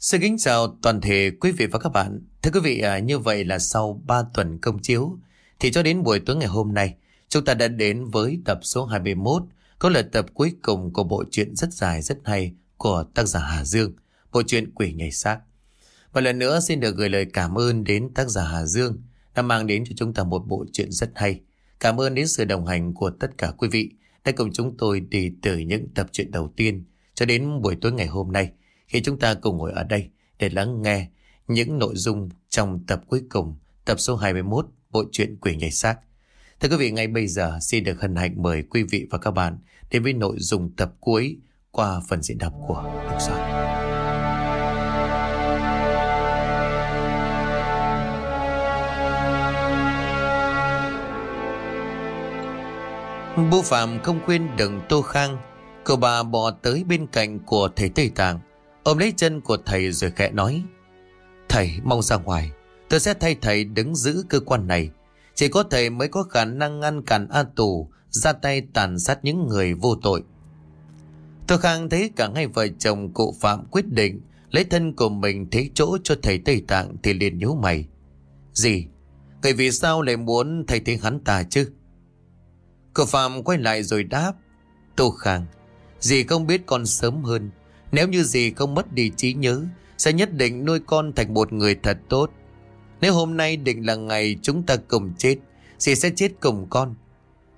Xin kính chào toàn thể quý vị và các bạn. Thưa quý vị, à, như vậy là sau 3 tuần công chiếu, thì cho đến buổi tối ngày hôm nay, chúng ta đã đến với tập số 21, có là tập cuối cùng của bộ truyện rất dài rất hay của tác giả Hà Dương, bộ truyện Quỷ Nhảy Xác. một lần nữa xin được gửi lời cảm ơn đến tác giả Hà Dương đã mang đến cho chúng ta một bộ truyện rất hay. Cảm ơn đến sự đồng hành của tất cả quý vị đã cùng chúng tôi đi từ những tập truyện đầu tiên cho đến buổi tối ngày hôm nay khi chúng ta cùng ngồi ở đây để lắng nghe những nội dung trong tập cuối cùng, tập số 21, bộ truyện Quỷ Nhảy Xác. Thưa quý vị, ngay bây giờ xin được hân hạnh mời quý vị và các bạn đến với nội dung tập cuối qua phần diễn đọc của Đức Soạn. Bố Phạm không quên đừng Tô Khang, cậu bà bò tới bên cạnh của thầy Tây Tạng, ôm lấy chân của thầy rồi khẽ nói. Thầy mau ra ngoài, tôi sẽ thay thầy đứng giữ cơ quan này. Chỉ có thầy mới có khả năng ngăn cản A Tù ra tay tàn sát những người vô tội. tôi Khang thấy cả hai vợ chồng cụ Phạm quyết định lấy thân của mình thế chỗ cho thầy Tây Tạng thì liền nhíu mày. Gì? Người vì sao lại muốn thầy thế hắn ta chứ? Cụ Phạm quay lại rồi đáp. Tô Khang, dì không biết con sớm hơn. Nếu như gì không mất đi trí nhớ, sẽ nhất định nuôi con thành một người thật tốt. Nếu hôm nay định là ngày chúng ta cùng chết, dì sẽ chết cùng con.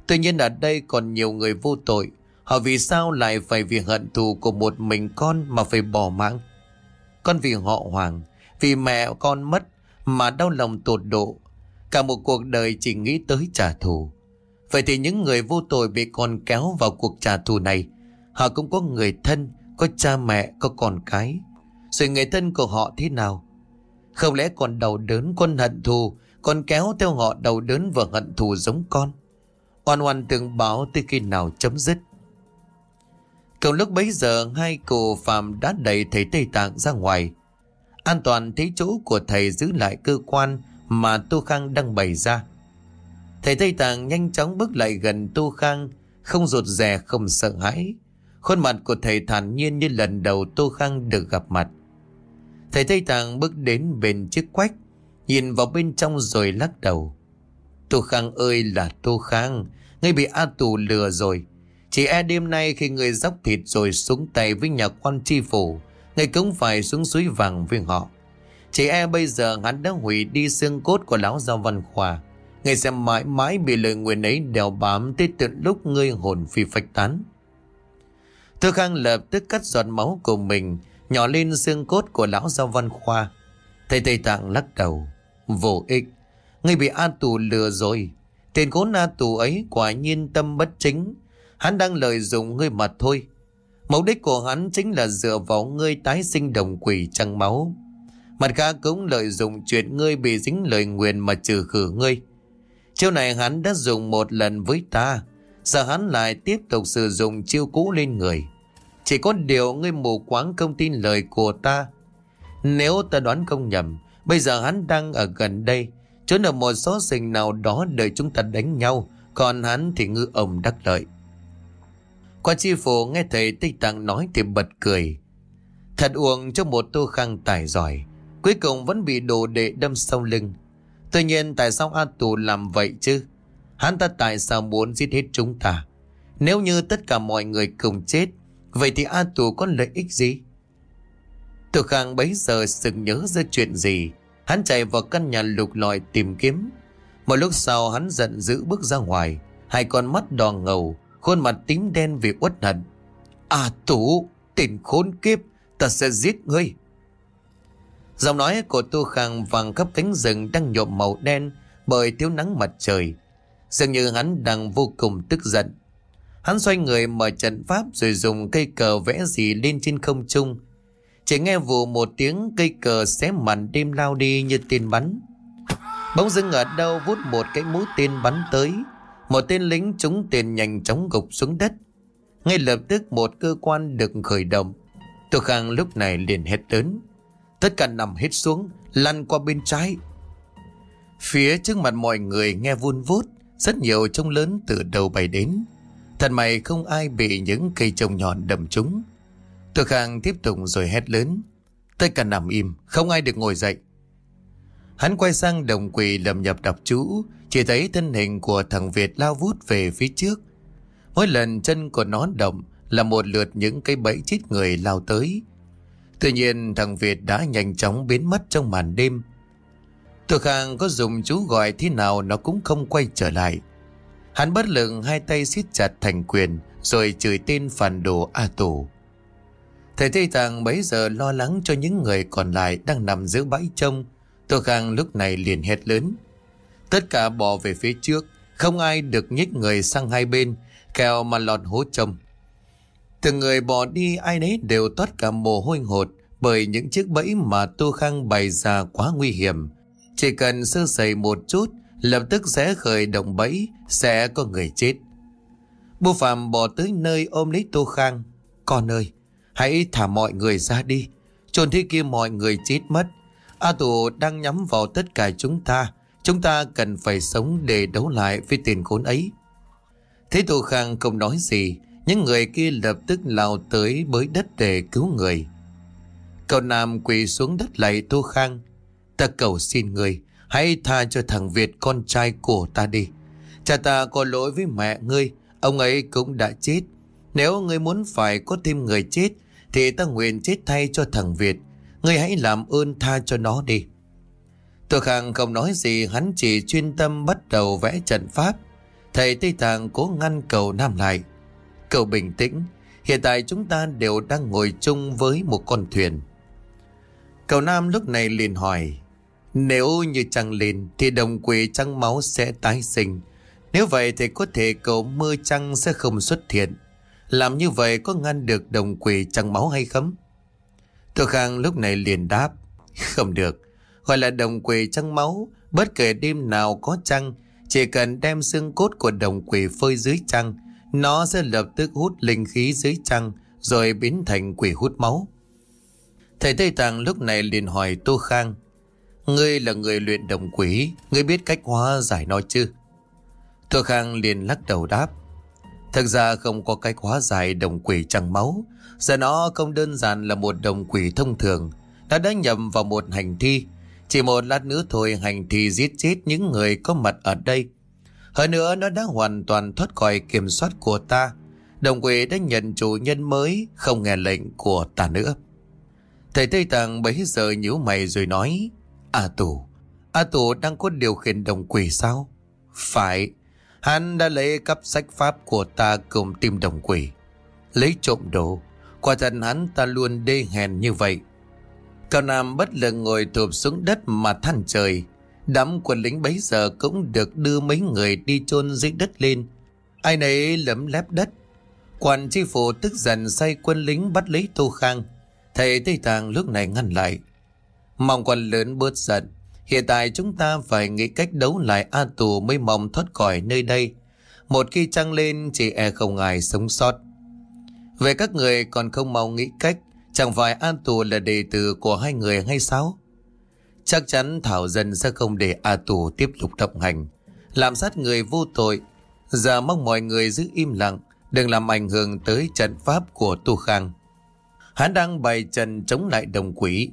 Tuy nhiên ở đây còn nhiều người vô tội. Họ vì sao lại phải vì hận thù của một mình con mà phải bỏ mạng? Con vì họ hoàng, vì mẹ con mất mà đau lòng tột độ. Cả một cuộc đời chỉ nghĩ tới trả thù. Vậy thì những người vô tội bị con kéo vào cuộc trả thù này, họ cũng có người thân, có cha mẹ, có con cái. Rồi người thân của họ thế nào? Không lẽ còn đầu đớn con hận thù, còn kéo theo họ đầu đớn và hận thù giống con? Oan oan từng báo tới khi nào chấm dứt. Cùng lúc bấy giờ hai cô Phạm đã đẩy thầy Tây Tạng ra ngoài. An toàn thấy chỗ của thầy giữ lại cơ quan mà Tô Khang đang bày ra. Thầy Tây Tạng nhanh chóng bước lại gần Tô Khang, không rụt rè không sợ hãi. Khuôn mặt của thầy thản nhiên như lần đầu Tô Khang được gặp mặt. Thầy Tây Tạng bước đến bên chiếc quách, nhìn vào bên trong rồi lắc đầu. Tô Khang ơi là Tô Khang, ngươi bị A Tù lừa rồi. Chỉ e đêm nay khi người dốc thịt rồi xuống tay với nhà quan tri phủ, người cũng phải xuống suối vàng với họ. Chỉ e bây giờ hắn đã hủy đi xương cốt của lão giao văn khoa. Ngươi sẽ mãi mãi bị lời nguyện ấy đèo bám tới tận lúc ngươi hồn phi phách tán. Thư Khang lập tức cắt giọt máu của mình, nhỏ lên xương cốt của lão giao văn khoa. Thầy Tây Tạng lắc đầu. Vô ích. Ngươi bị A Tù lừa rồi. Tên khốn A Tù ấy quả nhiên tâm bất chính. Hắn đang lợi dụng ngươi mà thôi. Mục đích của hắn chính là dựa vào ngươi tái sinh đồng quỷ trăng máu. Mặt khác cũng lợi dụng chuyện ngươi bị dính lời nguyền mà trừ khử ngươi. Chiêu này hắn đã dùng một lần với ta Giờ hắn lại tiếp tục sử dụng chiêu cũ lên người. Chỉ có điều ngươi mù quáng không tin lời của ta. Nếu ta đoán không nhầm, Bây giờ hắn đang ở gần đây. Trốn ở một số sinh nào đó đợi chúng ta đánh nhau, Còn hắn thì ngư ông đắc lợi. Quan chi phủ nghe thầy Tây Tạng nói thì bật cười. Thật uổng cho một tô khang tài giỏi, Cuối cùng vẫn bị đồ đệ đâm sau lưng. Tuy nhiên tại sao A Tù làm vậy chứ? Hắn ta tại sao muốn giết hết chúng ta? Nếu như tất cả mọi người cùng chết, vậy thì A Tù có lợi ích gì? Từ Khang bấy giờ sực nhớ ra chuyện gì. Hắn chạy vào căn nhà lục lọi tìm kiếm. Một lúc sau hắn giận dữ bước ra ngoài. Hai con mắt đỏ ngầu, khuôn mặt tím đen vì uất hận. A Tù, tên khốn kiếp, ta sẽ giết ngươi. Giọng nói của Tu Khang vàng khắp cánh rừng đang nhộm màu đen bởi thiếu nắng mặt trời. Dường như hắn đang vô cùng tức giận. Hắn xoay người mở trận pháp rồi dùng cây cờ vẽ gì lên trên không trung. Chỉ nghe vụ một tiếng cây cờ xé màn đêm lao đi như tên bắn. Bỗng dưng ở đâu vút một cái mũi tên bắn tới. Một tên lính trúng tiền nhanh chóng gục xuống đất. Ngay lập tức một cơ quan được khởi động. Tô Khang lúc này liền hét lớn. Tất cả nằm hết xuống, lăn qua bên trái. Phía trước mặt mọi người nghe vun vút, rất nhiều trông lớn từ đầu bay đến. Thật may không ai bị những cây trông nhọn đâm trúng. Tôi Khang tiếp tục rồi hét lớn. Tất cả nằm im, không ai được ngồi dậy. Hắn quay sang đồng quỷ lầm nhập đọc chú, chỉ thấy thân hình của thằng Việt lao vút về phía trước. Mỗi lần chân của nó động là một lượt những cây bẫy chết người lao tới. Tuy nhiên thằng Việt đã nhanh chóng biến mất trong màn đêm. Thuộc Khang có dùng chú gọi thế nào nó cũng không quay trở lại. Hắn bất lực hai tay siết chặt thành quyền rồi chửi tên phản đồ A Tù. Thầy Tây Tạng bấy giờ lo lắng cho những người còn lại đang nằm giữa bãi trông. Tô Khang lúc này liền hét lớn. Tất cả bỏ về phía trước, không ai được nhích người sang hai bên, kèo mà lọt hố trông. Từng người bỏ đi ai nấy đều toát cả mồ hôi hột bởi những chiếc bẫy mà Tô Khang bày ra quá nguy hiểm. Chỉ cần sơ sẩy một chút, lập tức sẽ khởi động bẫy, sẽ có người chết. Bố Phạm bỏ tới nơi ôm lấy Tô Khang. Con ơi, hãy thả mọi người ra đi. Trồn thế kia mọi người chết mất. A Tù đang nhắm vào tất cả chúng ta. Chúng ta cần phải sống để đấu lại với tiền khốn ấy. Thế Tô Khang không nói gì. Những người kia lập tức lao tới bới đất để cứu người. Cậu Nam quỳ xuống đất lạy Tô Khang. Ta cầu xin người, hãy tha cho thằng Việt con trai của ta đi. Cha ta có lỗi với mẹ ngươi, ông ấy cũng đã chết. Nếu ngươi muốn phải có thêm người chết, thì ta nguyện chết thay cho thằng Việt. Ngươi hãy làm ơn tha cho nó đi. Tô Khang không nói gì, hắn chỉ chuyên tâm bắt đầu vẽ trận pháp. Thầy Tây Tạng cố ngăn cầu Nam lại. Cầu bình tĩnh, hiện tại chúng ta đều đang ngồi chung với một con thuyền. Cầu Nam lúc này liền hỏi, nếu như trăng lên thì đồng quỷ trăng máu sẽ tái sinh. Nếu vậy thì có thể cầu mưa trăng sẽ không xuất hiện. Làm như vậy có ngăn được đồng quỷ trăng máu hay không? Tô Khang lúc này liền đáp, không được. Gọi là đồng quỷ trăng máu, bất kể đêm nào có trăng, chỉ cần đem xương cốt của đồng quỷ phơi dưới trăng, nó sẽ lập tức hút linh khí dưới trăng rồi biến thành quỷ hút máu. Thầy Tây Tạng lúc này liền hỏi Tô Khang Ngươi là người luyện đồng quỷ Ngươi biết cách hóa giải nó chứ Thừa Khang liền lắc đầu đáp Thực ra không có cách hóa giải đồng quỷ trăng máu Giờ nó không đơn giản là một đồng quỷ thông thường Nó đã nhầm vào một hành thi Chỉ một lát nữa thôi hành thi giết chết những người có mặt ở đây hơn nữa nó đã hoàn toàn thoát khỏi kiểm soát của ta. Đồng quỷ đã nhận chủ nhân mới, không nghe lệnh của ta nữa. Thầy Tây Tạng bấy giờ nhíu mày rồi nói, A Tù, A Tù đang có điều khiển đồng quỷ sao? Phải, hắn đã lấy cắp sách pháp của ta cùng tìm đồng quỷ. Lấy trộm đồ, quả thật hắn ta luôn đê hèn như vậy. Cao Nam bất lực ngồi thụp xuống đất mà than trời. Đám quân lính bấy giờ cũng được đưa mấy người đi chôn dưới đất lên. Ai nấy lấm lép đất. Quan chi phủ tức giận say quân lính bắt lấy Tô Khang. Thầy Tây tàng lúc này ngăn lại. Mong quan lớn bớt giận. Hiện tại chúng ta phải nghĩ cách đấu lại A Tù mới mong thoát khỏi nơi đây. Một khi trăng lên chỉ e không ai sống sót. Về các người còn không mau nghĩ cách. Chẳng phải a Tù là đệ tử của hai người hay sao? Chắc chắn Thảo Dân sẽ không để A Tù tiếp tục động hành. Làm sát người vô tội. Giờ mong mọi người giữ im lặng. Đừng làm ảnh hưởng tới trận pháp của Tu Khang. Hắn đang bày trận chống lại đồng quỷ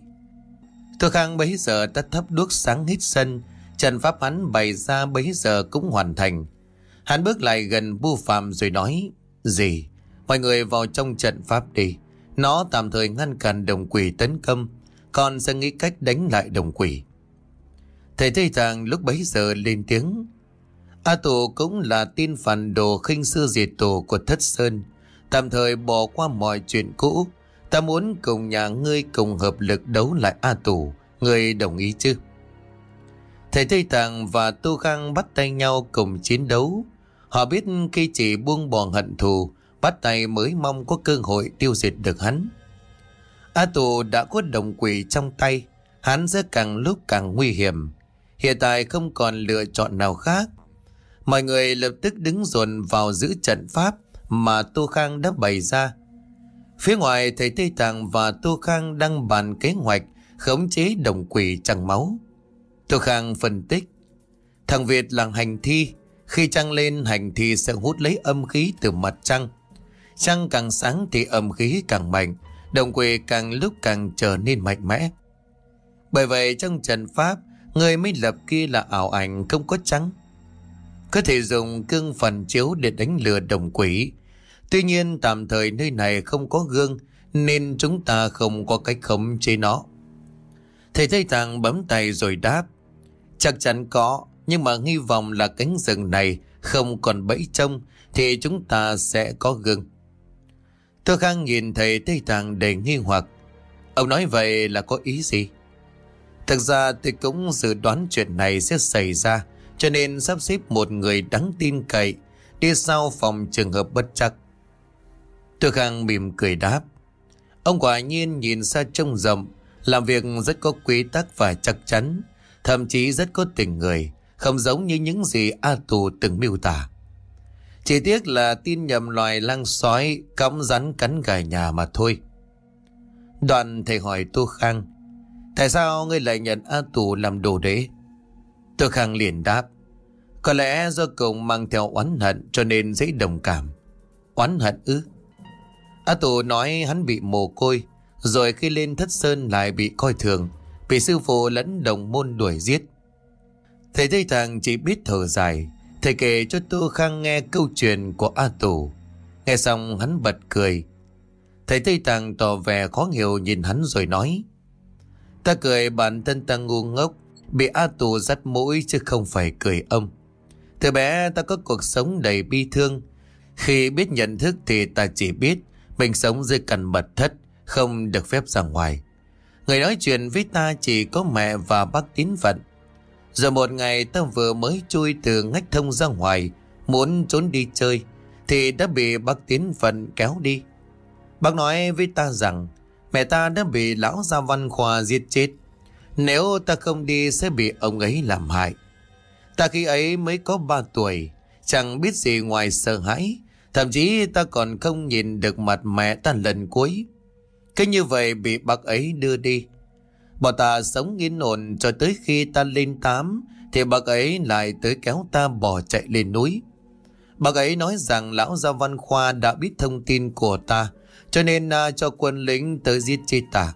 thưa Khang, bấy giờ đã thấp đuốc sáng hết sân. trần pháp hắn bày ra bấy giờ cũng hoàn thành. Hắn bước lại gần Bu Phạm rồi nói. Gì? Mọi người vào trong trận pháp đi. Nó tạm thời ngăn cản đồng quỷ tấn công. Con sẽ nghĩ cách đánh lại đồng quỷ. Thầy Thầy Thàng lúc bấy giờ lên tiếng. A Tổ cũng là tin phản đồ khinh sư diệt tổ của Thất Sơn. Tạm thời bỏ qua mọi chuyện cũ. Ta muốn cùng nhà ngươi cùng hợp lực đấu lại A Tù, Ngươi đồng ý chứ? Thầy Tây Tạng và Tu Khang bắt tay nhau cùng chiến đấu. Họ biết khi chỉ buông bỏ hận thù, bắt tay mới mong có cơ hội tiêu diệt được hắn. A Tù đã có đồng quỷ trong tay, hắn sẽ càng lúc càng nguy hiểm. Hiện tại không còn lựa chọn nào khác. Mọi người lập tức đứng dồn vào giữ trận pháp mà Tu Khang đã bày ra. Phía ngoài thầy Tây Tạng và Tô Khang đang bàn kế hoạch khống chế đồng quỷ trăng máu. Tô Khang phân tích. Thằng Việt là hành thi. Khi trăng lên hành thi sẽ hút lấy âm khí từ mặt trăng. Trăng càng sáng thì âm khí càng mạnh Đồng quỷ càng lúc càng trở nên mạnh mẽ. Bởi vậy trong trận pháp, người mới lập kia là ảo ảnh không có trắng. Có thể dùng cương phần chiếu để đánh lừa đồng quỷ. Tuy nhiên tạm thời nơi này không có gương nên chúng ta không có cách khống chế nó. Thầy Tây Tạng bấm tay rồi đáp. Chắc chắn có, nhưng mà hy vọng là cánh rừng này không còn bẫy trông thì chúng ta sẽ có gương. Tôi Khang nhìn thầy Tây Tạng đầy nghi hoặc. Ông nói vậy là có ý gì? Thực ra tôi cũng dự đoán chuyện này sẽ xảy ra cho nên sắp xếp một người đáng tin cậy đi sau phòng trường hợp bất chắc. Tôi Khang mỉm cười đáp. Ông quả nhiên nhìn xa trông rộng, làm việc rất có quy tắc và chắc chắn, thậm chí rất có tình người, không giống như những gì A Tù từng miêu tả. Chỉ tiếc là tin nhầm loài lang sói cõng rắn cắn gà nhà mà thôi. Đoàn thầy hỏi Tô Khang, tại sao ngươi lại nhận A Tù làm đồ đế? Tô Khang liền đáp, có lẽ do cậu mang theo oán hận cho nên dễ đồng cảm. Oán hận ư? A Tù nói hắn bị mồ côi, rồi khi lên thất sơn lại bị coi thường, bị sư phụ lẫn đồng môn đuổi giết. Thầy Tây Tạng chỉ biết thở dài, thầy kể cho Tô Khang nghe câu chuyện của A Tù. Nghe xong hắn bật cười. Thầy Tây Tạng tỏ vẻ khó hiểu nhìn hắn rồi nói. Ta cười bản thân ta ngu ngốc, bị A Tù dắt mũi chứ không phải cười âm. Từ bé ta có cuộc sống đầy bi thương. Khi biết nhận thức thì ta chỉ biết mình sống dưới căn mật thất, không được phép ra ngoài. Người nói chuyện với ta chỉ có mẹ và bác tín phận. Rồi một ngày ta vừa mới chui từ ngách thông ra ngoài, muốn trốn đi chơi, thì đã bị bác tín phận kéo đi. Bác nói với ta rằng, mẹ ta đã bị lão gia văn khoa giết chết. Nếu ta không đi sẽ bị ông ấy làm hại. Ta khi ấy mới có 3 tuổi, chẳng biết gì ngoài sợ hãi, Thậm chí ta còn không nhìn được mặt mẹ ta lần cuối. Cứ như vậy bị bác ấy đưa đi. Bọn ta sống yên ổn cho tới khi ta lên tám thì bác ấy lại tới kéo ta bỏ chạy lên núi. Bác ấy nói rằng lão gia văn khoa đã biết thông tin của ta cho nên uh, cho quân lính tới giết chết ta.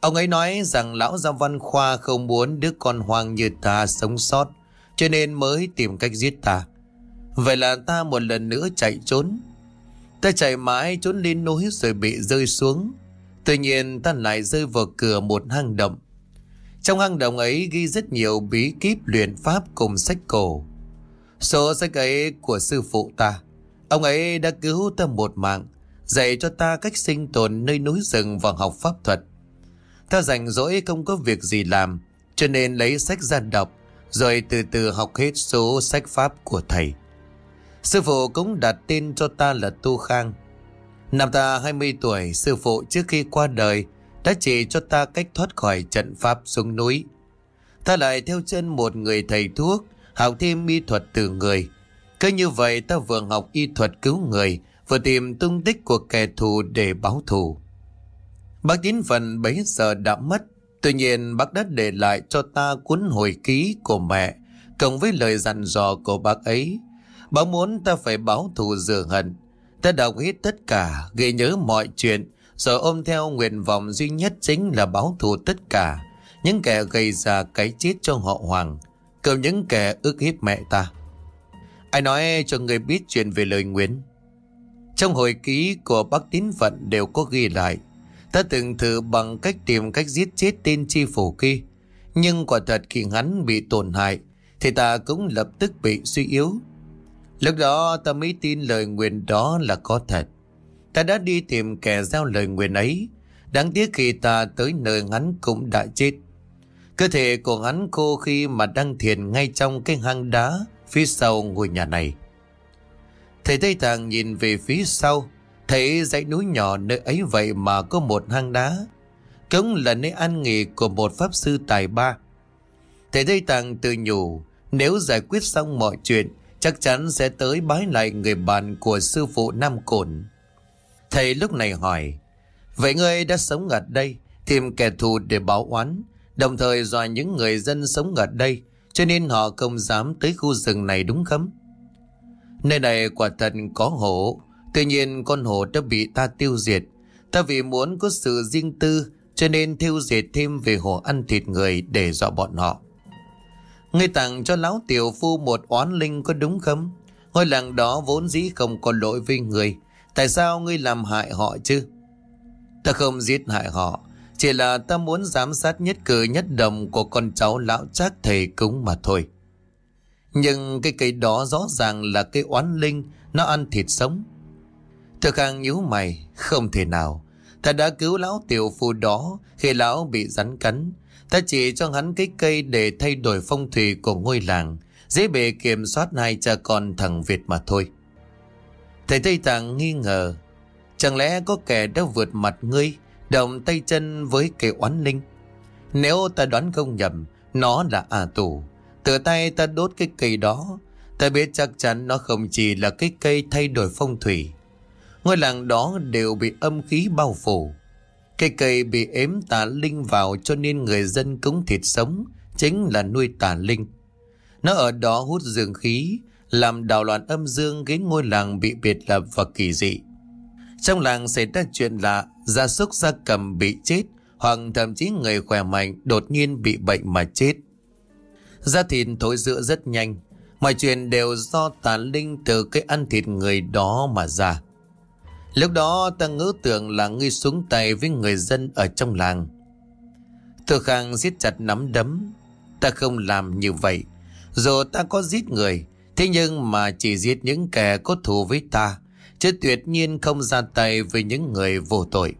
Ông ấy nói rằng lão gia văn khoa không muốn đứa con hoang như ta sống sót cho nên mới tìm cách giết ta. Vậy là ta một lần nữa chạy trốn. Ta chạy mãi trốn lên núi rồi bị rơi xuống. Tuy nhiên ta lại rơi vào cửa một hang động. Trong hang động ấy ghi rất nhiều bí kíp luyện pháp cùng sách cổ. Số sách ấy của sư phụ ta. Ông ấy đã cứu ta một mạng, Dạy cho ta cách sinh tồn nơi núi rừng và học pháp thuật. Ta rảnh rỗi không có việc gì làm, Cho nên lấy sách ra đọc, Rồi từ từ học hết số sách pháp của thầy. Sư phụ cũng đặt tên cho ta là Tu Khang. Năm ta 20 tuổi, sư phụ trước khi qua đời đã chỉ cho ta cách thoát khỏi trận pháp xuống núi. Ta lại theo chân một người thầy thuốc, học thêm y thuật từ người. Cứ như vậy ta vừa học y thuật cứu người, vừa tìm tung tích của kẻ thù để báo thù. Bác tín phần bấy giờ đã mất, tuy nhiên bác đã để lại cho ta cuốn hồi ký của mẹ, cộng với lời dặn dò của bác ấy, báo muốn ta phải báo thù rửa hận. Ta đọc hết tất cả, ghi nhớ mọi chuyện, rồi ôm theo nguyện vọng duy nhất chính là báo thù tất cả. Những kẻ gây ra cái chết cho họ Hoàng, cầm những kẻ ức hiếp mẹ ta. Ai nói cho người biết chuyện về lời nguyện? Trong hồi ký của bác tín phận đều có ghi lại. Ta từng thử bằng cách tìm cách giết chết tên chi phủ kia. Nhưng quả thật khi hắn bị tổn hại, thì ta cũng lập tức bị suy yếu. Lúc đó ta mới tin lời nguyện đó là có thật. Ta đã đi tìm kẻ giao lời nguyện ấy. Đáng tiếc khi ta tới nơi hắn cũng đã chết. Cơ thể của hắn khô khi mà đang thiền ngay trong cái hang đá phía sau ngôi nhà này. Thầy Tây Tàng nhìn về phía sau, thấy dãy núi nhỏ nơi ấy vậy mà có một hang đá. Cũng là nơi an nghỉ của một pháp sư tài ba. Thầy Tây Tàng tự nhủ, nếu giải quyết xong mọi chuyện, chắc chắn sẽ tới bái lại người bạn của sư phụ Nam Cổn. Thầy lúc này hỏi, vậy ngươi đã sống ở đây, tìm kẻ thù để báo oán, đồng thời dọa những người dân sống ở đây, cho nên họ không dám tới khu rừng này đúng không? Nơi này quả thật có hổ, tuy nhiên con hổ đã bị ta tiêu diệt, Ta vì muốn có sự riêng tư cho nên thiêu diệt thêm về hồ ăn thịt người để dọa bọn họ. Ngươi tặng cho lão tiểu phu một oán linh có đúng không? Ngôi làng đó vốn dĩ không có lỗi với người. Tại sao ngươi làm hại họ chứ? Ta không giết hại họ. Chỉ là ta muốn giám sát nhất cử nhất đồng của con cháu lão trác thầy cúng mà thôi. Nhưng cái cây đó rõ ràng là cây oán linh, nó ăn thịt sống. Thực hàng nhíu mày, không thể nào. Ta đã cứu lão tiểu phu đó khi lão bị rắn cắn. Ta chỉ cho hắn cái cây để thay đổi phong thủy của ngôi làng, dễ bề kiểm soát hai cha con thằng Việt mà thôi. Thầy Tây Tạng nghi ngờ, chẳng lẽ có kẻ đã vượt mặt ngươi, động tay chân với cây oán linh? Nếu ta đoán không nhầm, nó là à tù. Từ tay ta đốt cái cây đó, ta biết chắc chắn nó không chỉ là cái cây thay đổi phong thủy. Ngôi làng đó đều bị âm khí bao phủ. Cây cây bị ếm tà linh vào cho nên người dân cúng thịt sống, chính là nuôi tà linh. Nó ở đó hút dương khí, làm đảo loạn âm dương khiến ngôi làng bị biệt lập và kỳ dị. Trong làng xảy ra chuyện lạ, gia súc gia cầm bị chết, hoặc thậm chí người khỏe mạnh đột nhiên bị bệnh mà chết. gia thịt thối rữa rất nhanh, mọi chuyện đều do tà linh từ cái ăn thịt người đó mà ra. Lúc đó ta ngỡ tưởng là ngươi xuống tay với người dân ở trong làng. Thừa Khang siết chặt nắm đấm. Ta không làm như vậy. Dù ta có giết người, thế nhưng mà chỉ giết những kẻ có thù với ta, chứ tuyệt nhiên không ra tay với những người vô tội.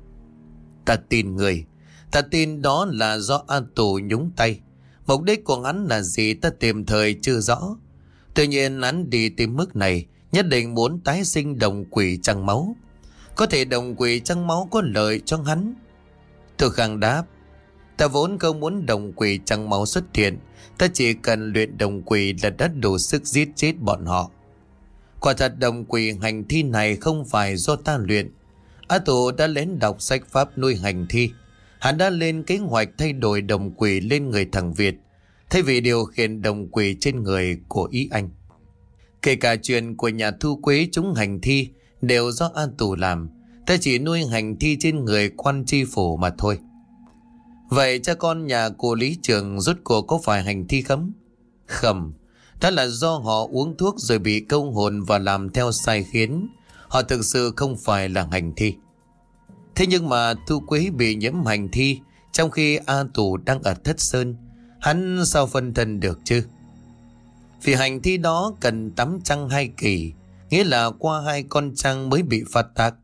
Ta tin người, ta tin đó là do An Tù nhúng tay. Mục đích của hắn là gì ta tìm thời chưa rõ. Tuy nhiên hắn đi tìm mức này, nhất định muốn tái sinh đồng quỷ trăng máu. Có thể đồng quỷ trăng máu có lợi cho hắn. Tôi khang đáp, ta vốn không muốn đồng quỷ trăng máu xuất hiện, ta chỉ cần luyện đồng quỷ là đã đủ sức giết chết bọn họ. Quả thật đồng quỷ hành thi này không phải do ta luyện. Á Tổ đã lén đọc sách pháp nuôi hành thi. Hắn đã lên kế hoạch thay đổi đồng quỷ lên người thằng Việt, thay vì điều khiển đồng quỷ trên người của ý anh. Kể cả chuyện của nhà thu quế chúng hành thi đều do An Tù làm. Ta chỉ nuôi hành thi trên người quan tri phủ mà thôi. Vậy cha con nhà cô Lý Trường rút cuộc có phải hành thi khấm? Khẩm. Đó là do họ uống thuốc rồi bị câu hồn và làm theo sai khiến. Họ thực sự không phải là hành thi. Thế nhưng mà Thu quý bị nhiễm hành thi, trong khi A Tù đang ở Thất Sơn. Hắn sao phân thân được chứ? Vì hành thi đó cần tắm trăng hai kỳ Nghĩa là qua hai con trăng mới bị phạt tạc.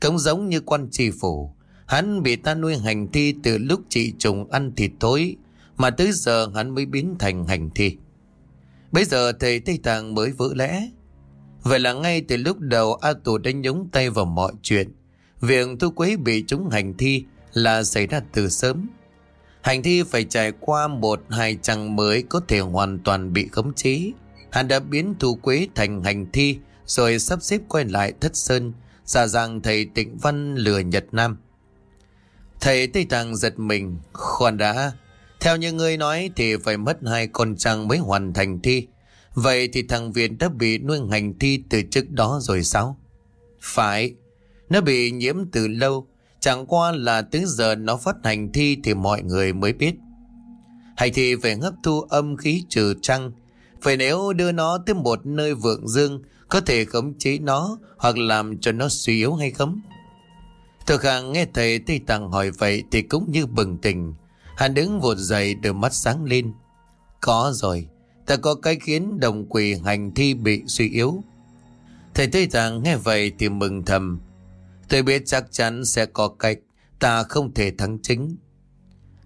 Cũng giống như quan trì phủ. Hắn bị ta nuôi hành thi từ lúc chị trùng ăn thịt thối. Mà tới giờ hắn mới biến thành hành thi. Bây giờ thầy Tây Tạng mới vỡ lẽ. Vậy là ngay từ lúc đầu A Tù đã nhúng tay vào mọi chuyện. Việc Thu Quế bị chúng hành thi là xảy ra từ sớm. Hành thi phải trải qua một, hai trăng mới có thể hoàn toàn bị khống chế. Hắn đã biến Thu Quế thành hành thi rồi sắp xếp quay lại thất sơn, giả rằng thầy tịnh văn lừa Nhật Nam. Thầy Tây Tạng giật mình, khoan đã, theo như ngươi nói thì phải mất hai con trăng mới hoàn thành thi. Vậy thì thằng Việt đã bị nuôi hành thi từ trước đó rồi sao? Phải, nó bị nhiễm từ lâu, chẳng qua là tới giờ nó phát hành thi thì mọi người mới biết. Hành thi phải hấp thu âm khí trừ trăng, phải nếu đưa nó tới một nơi vượng dương có thể khống chế nó hoặc làm cho nó suy yếu hay không? Thực hàng nghe thầy Tây Tạng hỏi vậy thì cũng như bừng tỉnh. Hắn đứng vụt dậy đôi mắt sáng lên. Có rồi, ta có cái khiến đồng quỷ hành thi bị suy yếu. Thầy Tây Tạng nghe vậy thì mừng thầm. Tôi biết chắc chắn sẽ có cách ta không thể thắng chính.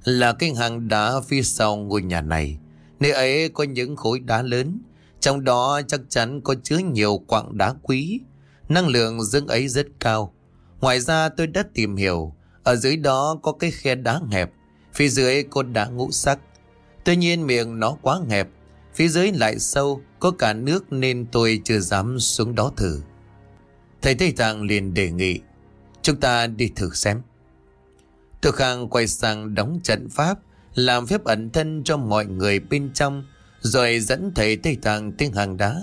Là cái hàng đá phía sau ngôi nhà này. Nơi ấy có những khối đá lớn trong đó chắc chắn có chứa nhiều quặng đá quý. Năng lượng dương ấy rất cao. Ngoài ra tôi đã tìm hiểu. Ở dưới đó có cái khe đá hẹp. Phía dưới có đá ngũ sắc. Tuy nhiên miệng nó quá hẹp. Phía dưới lại sâu. Có cả nước nên tôi chưa dám xuống đó thử. Thầy Tây Tạng liền đề nghị. Chúng ta đi thử xem. Thực Khang quay sang đóng trận pháp. Làm phép ẩn thân cho mọi người bên trong rồi dẫn thầy Tây Tạng tiếng hàng đá.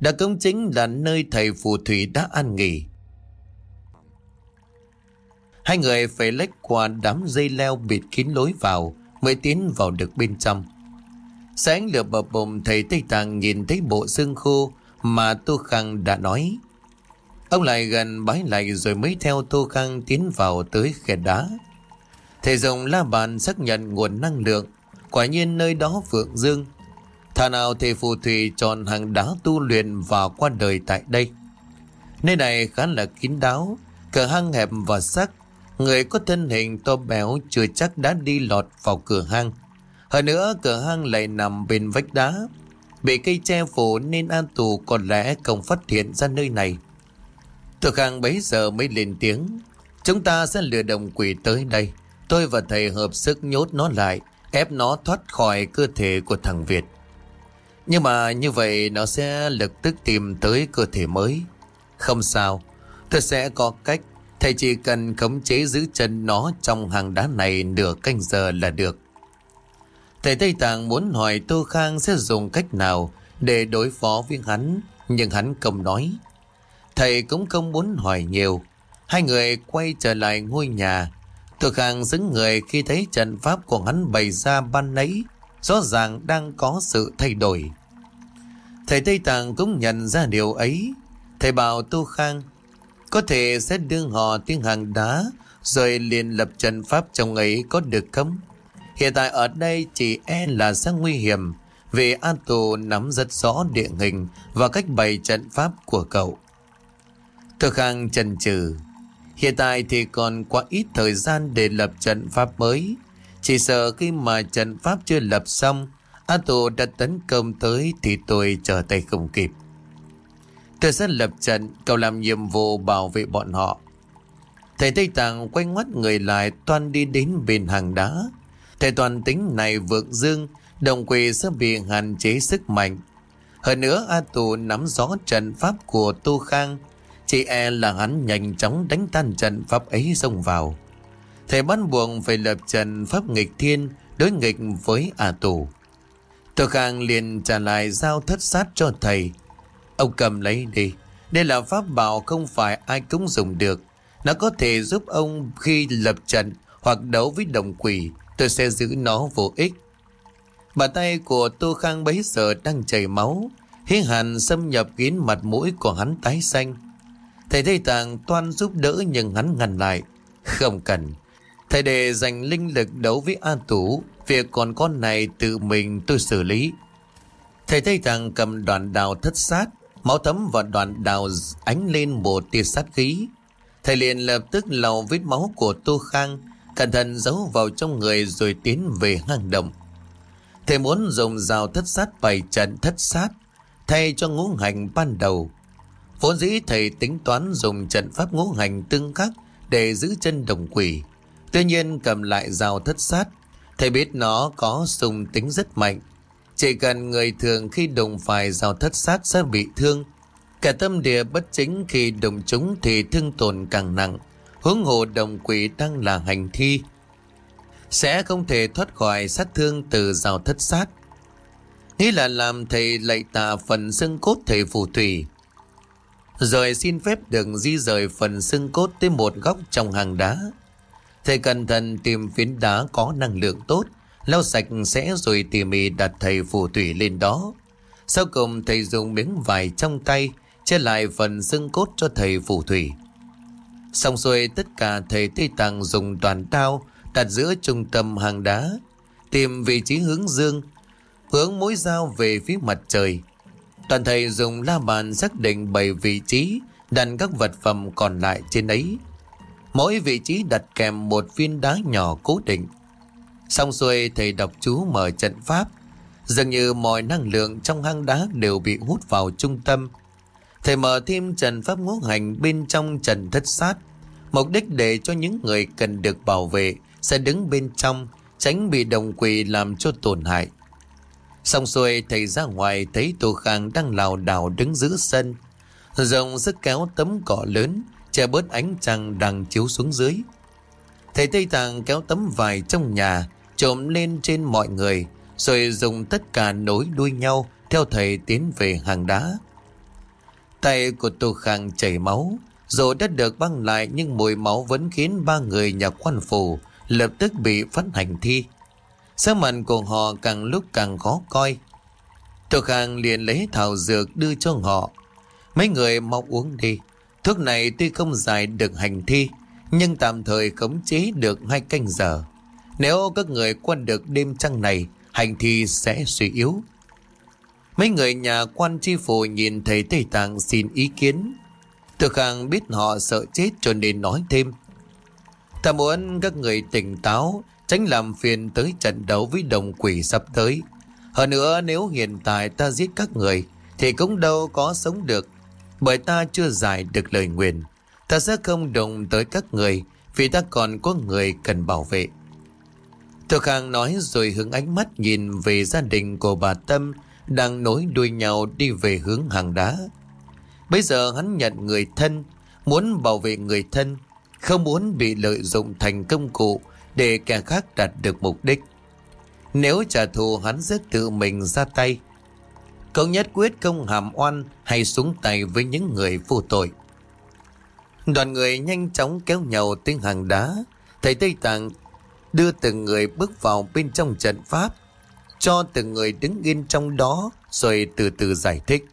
Đã công chính là nơi thầy phù thủy đã an nghỉ. Hai người phải lách qua đám dây leo bịt kín lối vào, mới tiến vào được bên trong. Sáng lửa bập bùng, thầy Tây Tạng nhìn thấy bộ xương khô mà Tô Khang đã nói. Ông lại gần bái lại rồi mới theo Tô Khang tiến vào tới khe đá. Thầy dùng la bàn xác nhận nguồn năng lượng. Quả nhiên nơi đó vượng dương. Thà nào thầy phù thủy chọn hàng đá tu luyện và qua đời tại đây. Nơi này khá là kín đáo, cửa hang hẹp và sắc. Người có thân hình to béo chưa chắc đã đi lọt vào cửa hang. Hơn nữa cửa hang lại nằm bên vách đá. Bị cây che phủ nên an tù có lẽ không phát hiện ra nơi này. Thực hàng bấy giờ mới lên tiếng. Chúng ta sẽ lừa đồng quỷ tới đây. Tôi và thầy hợp sức nhốt nó lại, ép nó thoát khỏi cơ thể của thằng Việt. Nhưng mà như vậy nó sẽ lập tức tìm tới cơ thể mới. Không sao, tôi sẽ có cách. Thầy chỉ cần khống chế giữ chân nó trong hàng đá này nửa canh giờ là được. Thầy Tây Tạng muốn hỏi Tô Khang sẽ dùng cách nào để đối phó với hắn, nhưng hắn không nói. Thầy cũng không muốn hỏi nhiều. Hai người quay trở lại ngôi nhà. Tô Khang dứng người khi thấy trận pháp của hắn bày ra ban nấy, rõ ràng đang có sự thay đổi. Thầy Tây Tạng cũng nhận ra điều ấy. Thầy bảo Tô Khang, có thể sẽ đưa họ tiếng hàng đá, rồi liền lập trận pháp trong ấy có được không? Hiện tại ở đây chỉ e là sẽ nguy hiểm, vì An Tù nắm rất rõ địa hình và cách bày trận pháp của cậu. Tô Khang chần chừ, Hiện tại thì còn quá ít thời gian để lập trận pháp mới. Chỉ sợ khi mà trận pháp chưa lập xong A Tù đã tấn công tới thì tôi chờ tay không kịp. Tôi sẽ lập trận, cậu làm nhiệm vụ bảo vệ bọn họ. Thầy Tây Tạng quay ngoắt người lại toan đi đến bên hàng đá. Thầy toàn tính này vượng dương, đồng quỷ sẽ bị hạn chế sức mạnh. Hơn nữa A Tù nắm rõ trận pháp của Tu-khang, chỉ e là hắn nhanh chóng đánh tan trận pháp ấy xông vào. Thầy bắt buộc phải lập trận pháp nghịch thiên đối nghịch với A Tù. Tô Khang liền trả lại giao thất sát cho thầy. Ông cầm lấy đi. Đây là pháp bảo không phải ai cũng dùng được. Nó có thể giúp ông khi lập trận hoặc đấu với đồng quỷ. Tôi sẽ giữ nó vô ích. Bàn tay của Tô Khang bấy giờ đang chảy máu. hiến hàn xâm nhập kín mặt mũi của hắn tái xanh. Thầy Tây tàng toan giúp đỡ nhưng hắn ngăn lại. Không cần. Thầy để dành linh lực đấu với a Tú, Việc còn con này tự mình tôi xử lý. Thầy thấy thằng cầm đoàn đào thất sát, Máu thấm và đoàn đào ánh lên một tia sát khí. Thầy liền lập tức lau vết máu của Tô Khang, Cẩn thận giấu vào trong người rồi tiến về hang động. Thầy muốn dùng rào thất sát bày trận thất sát, Thay cho ngũ hành ban đầu. Vốn dĩ thầy tính toán dùng trận pháp ngũ hành tương khắc Để giữ chân đồng quỷ. Tuy nhiên cầm lại rào thất sát, Thầy biết nó có sùng tính rất mạnh. Chỉ cần người thường khi đụng phải rào thất sát sẽ bị thương. Cả tâm địa bất chính khi đụng chúng thì thương tổn càng nặng. Hướng hộ đồng quỷ đang là hành thi. Sẽ không thể thoát khỏi sát thương từ rào thất sát. Nghĩ là làm thầy lạy tạ phần xương cốt thầy phù thủy. Rồi xin phép đừng di rời phần xương cốt tới một góc trong hàng đá. Thầy cẩn thận tìm phiến đá có năng lượng tốt, lau sạch sẽ rồi tỉ mỉ đặt thầy phù thủy lên đó. Sau cùng thầy dùng miếng vải trong tay che lại phần xương cốt cho thầy phù thủy. Xong xuôi tất cả thầy Tây Tạng dùng đoàn đao đặt giữa trung tâm hàng đá, tìm vị trí hướng dương, hướng mũi dao về phía mặt trời. Toàn thầy dùng la bàn xác định bảy vị trí đặt các vật phẩm còn lại trên ấy. Mỗi vị trí đặt kèm một viên đá nhỏ cố định. Xong xuôi thầy đọc chú mở trận pháp. Dường như mọi năng lượng trong hang đá đều bị hút vào trung tâm. Thầy mở thêm trận pháp ngũ hành bên trong trận thất sát. Mục đích để cho những người cần được bảo vệ sẽ đứng bên trong, tránh bị đồng quỷ làm cho tổn hại. Xong xuôi thầy ra ngoài thấy Tô Khang đang lào đảo đứng giữa sân. Rồng sức kéo tấm cỏ lớn che bớt ánh trăng đang chiếu xuống dưới. Thầy Tây Tạng kéo tấm vải trong nhà, trộm lên trên mọi người, rồi dùng tất cả nối đuôi nhau theo thầy tiến về hàng đá. Tay của Tô Khang chảy máu, Dù đã được băng lại nhưng mùi máu vẫn khiến ba người nhà quan phủ lập tức bị phát hành thi. Sắc mặt của họ càng lúc càng khó coi. Tô Khang liền lấy thảo dược đưa cho họ. Mấy người mau uống đi. Thuốc này tuy không giải được hành thi, nhưng tạm thời khống chế được hai canh giờ. Nếu các người qua được đêm trăng này, hành thi sẽ suy yếu. Mấy người nhà quan tri phủ nhìn thấy Tây Tạng xin ý kiến. Thực hàng biết họ sợ chết cho nên nói thêm. Ta muốn các người tỉnh táo, tránh làm phiền tới trận đấu với đồng quỷ sắp tới. Hơn nữa nếu hiện tại ta giết các người, thì cũng đâu có sống được. Bởi ta chưa giải được lời nguyền. Ta sẽ không động tới các người, vì ta còn có người cần bảo vệ. Thực Khang nói rồi hướng ánh mắt nhìn về gia đình của bà Tâm đang nối đuôi nhau đi về hướng hàng đá. Bây giờ hắn nhận người thân, muốn bảo vệ người thân, không muốn bị lợi dụng thành công cụ để kẻ khác đạt được mục đích. Nếu trả thù hắn sẽ tự mình ra tay. Cậu nhất quyết không hàm oan hay xuống tay với những người vô tội. Đoàn người nhanh chóng kéo nhau tới hàng đá. Thầy Tây Tạng đưa từng người bước vào bên trong trận pháp, cho từng người đứng yên trong đó rồi từ từ giải thích.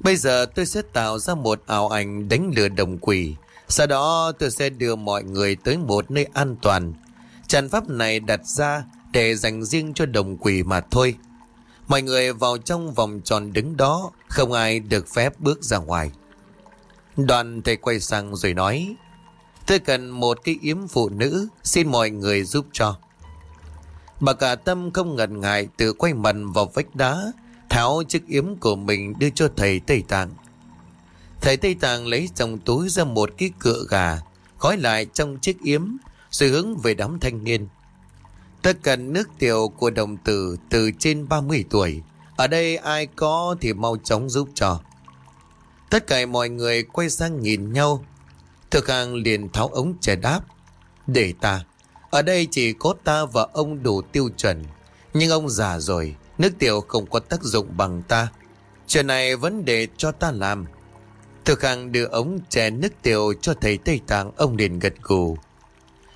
Bây giờ tôi sẽ tạo ra một ảo ảnh đánh lừa đồng quỷ. Sau đó tôi sẽ đưa mọi người tới một nơi an toàn. Trận pháp này đặt ra để dành riêng cho đồng quỷ mà thôi. Mọi người vào trong vòng tròn đứng đó, không ai được phép bước ra ngoài. Đoàn thầy quay sang rồi nói, Tôi cần một cái yếm phụ nữ, xin mọi người giúp cho. Bà cả tâm không ngần ngại tự quay mặt vào vách đá, tháo chiếc yếm của mình đưa cho thầy Tây Tạng. Thầy Tây Tạng lấy trong túi ra một cái cựa gà, gói lại trong chiếc yếm, rồi hướng về đám thanh niên tất cần nước tiểu của đồng tử từ trên 30 tuổi. Ở đây ai có thì mau chóng giúp cho. Tất cả mọi người quay sang nhìn nhau. Thực hàng liền tháo ống trẻ đáp. Để ta. Ở đây chỉ có ta và ông đủ tiêu chuẩn. Nhưng ông già rồi. Nước tiểu không có tác dụng bằng ta. Chuyện này vấn đề cho ta làm. Thực hàng đưa ống chè nước tiểu cho thầy Tây Tạng, ông liền gật gù.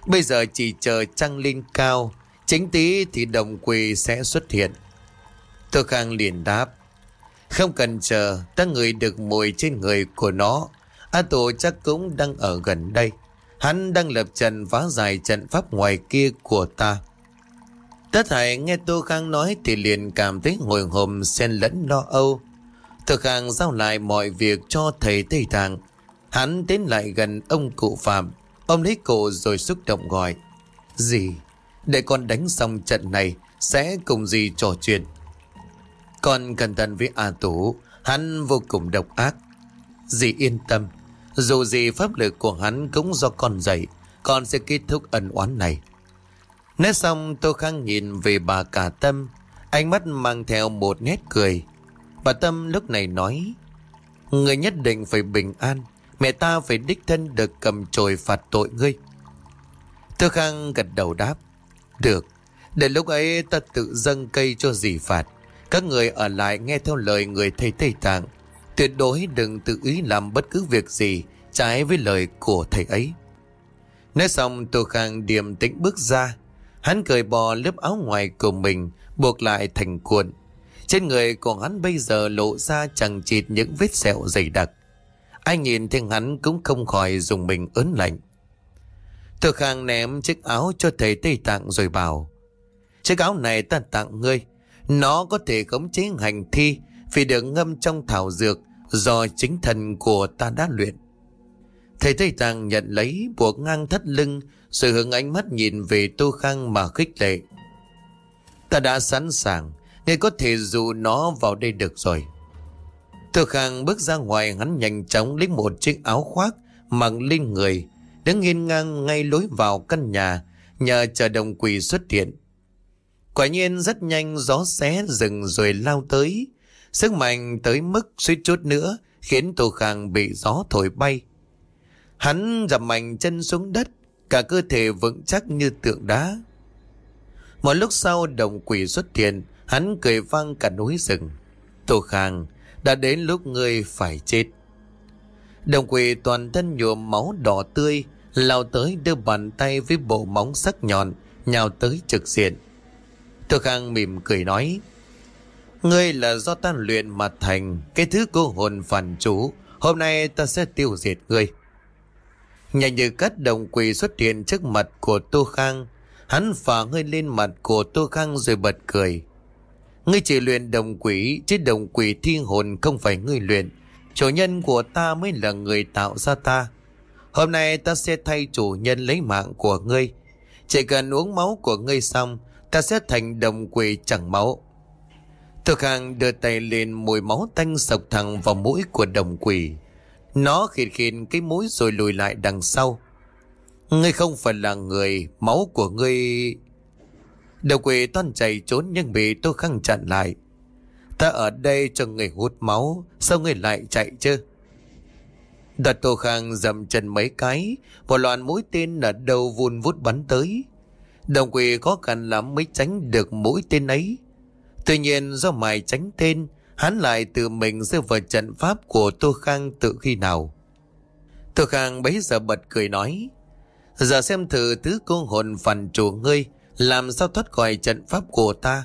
Bây giờ chỉ chờ trăng lên cao Chính tí thì đồng quỳ sẽ xuất hiện. Tô Khang liền đáp. Không cần chờ, ta người được mùi trên người của nó. A Tổ chắc cũng đang ở gần đây. Hắn đang lập trận phá giải trận pháp ngoài kia của ta. Tất thảy nghe Tô Khang nói thì liền cảm thấy hồi hộp xen lẫn lo âu. Tô Khang giao lại mọi việc cho thầy Tây Tạng. Hắn đến lại gần ông cụ Phạm. Ông lấy cổ rồi xúc động gọi. Gì? Để con đánh xong trận này, Sẽ cùng gì trò chuyện? Con cẩn thận với A Tú, Hắn vô cùng độc ác. Dì yên tâm, Dù gì pháp lực của hắn cũng do con dạy, Con sẽ kết thúc ẩn oán này. Nói xong, Tô Khang nhìn về bà cả Tâm, Ánh mắt mang theo một nét cười. Bà Tâm lúc này nói, Người nhất định phải bình an, Mẹ ta phải đích thân được cầm chổi phạt tội ngươi. Tô Khang gật đầu đáp được, để lúc ấy ta tự dâng cây cho dì phạt. Các người ở lại nghe theo lời người thầy Tây Tạng. Tuyệt đối đừng tự ý làm bất cứ việc gì trái với lời của thầy ấy. Nói xong Tô Khang điềm tĩnh bước ra. Hắn cởi bò lớp áo ngoài của mình buộc lại thành cuộn. Trên người của hắn bây giờ lộ ra chẳng chịt những vết sẹo dày đặc. Ai nhìn thấy hắn cũng không khỏi dùng mình ớn lạnh. Thực Khang ném chiếc áo cho thầy Tây Tạng rồi bảo. Chiếc áo này ta tặng ngươi. Nó có thể khống chế hành thi vì được ngâm trong thảo dược do chính thần của ta đã luyện. Thầy Tây Tạng nhận lấy buộc ngang thắt lưng rồi hướng ánh mắt nhìn về Tô Khang mà khích lệ. Ta đã sẵn sàng, ngươi có thể dụ nó vào đây được rồi. Tô Khang bước ra ngoài hắn nhanh chóng lấy một chiếc áo khoác mặc lên người đứng nghiêng ngang ngay lối vào căn nhà, nhờ chờ đồng quỷ xuất hiện. Quả nhiên rất nhanh gió xé rừng rồi lao tới, sức mạnh tới mức suýt chút nữa khiến Tô Khang bị gió thổi bay. Hắn dập mạnh chân xuống đất, cả cơ thể vững chắc như tượng đá. Một lúc sau đồng quỷ xuất hiện, hắn cười vang cả núi rừng. Tô Khang, đã đến lúc ngươi phải chết. Đồng quỷ toàn thân nhuộm máu đỏ tươi, lao tới đưa bàn tay với bộ móng sắc nhọn, nhào tới trực diện. Tô Khang mỉm cười nói, Ngươi là do ta luyện mà thành, cái thứ cô hồn phản chủ, hôm nay ta sẽ tiêu diệt ngươi. Nhanh như cắt đồng quỷ xuất hiện trước mặt của Tô Khang, hắn phả hơi lên mặt của Tô Khang rồi bật cười. Ngươi chỉ luyện đồng quỷ, chứ đồng quỷ thiên hồn không phải ngươi luyện. Chủ nhân của ta mới là người tạo ra ta. Hôm nay ta sẽ thay chủ nhân lấy mạng của ngươi. Chỉ cần uống máu của ngươi xong, ta sẽ thành đồng quỷ chẳng máu. Thực hàng đưa tay lên mùi máu tanh sộc thẳng vào mũi của đồng quỷ. Nó khịt khịt cái mũi rồi lùi lại đằng sau. Ngươi không phải là người, máu của ngươi... Đồng quỷ toan chạy trốn nhưng bị tôi khăng chặn lại. Ta ở đây cho người hút máu, sao người lại chạy chứ? Đặt Tô Khang dầm chân mấy cái, một loạt mũi tên ở đầu vun vút bắn tới. Đồng quỷ khó khăn lắm mới tránh được mũi tên ấy. Tuy nhiên do mày tránh tên, hắn lại tự mình rơi vào trận pháp của Tô Khang tự khi nào. Tô Khang bấy giờ bật cười nói, giờ xem thử tứ cô hồn phản chủ ngươi, làm sao thoát khỏi trận pháp của ta.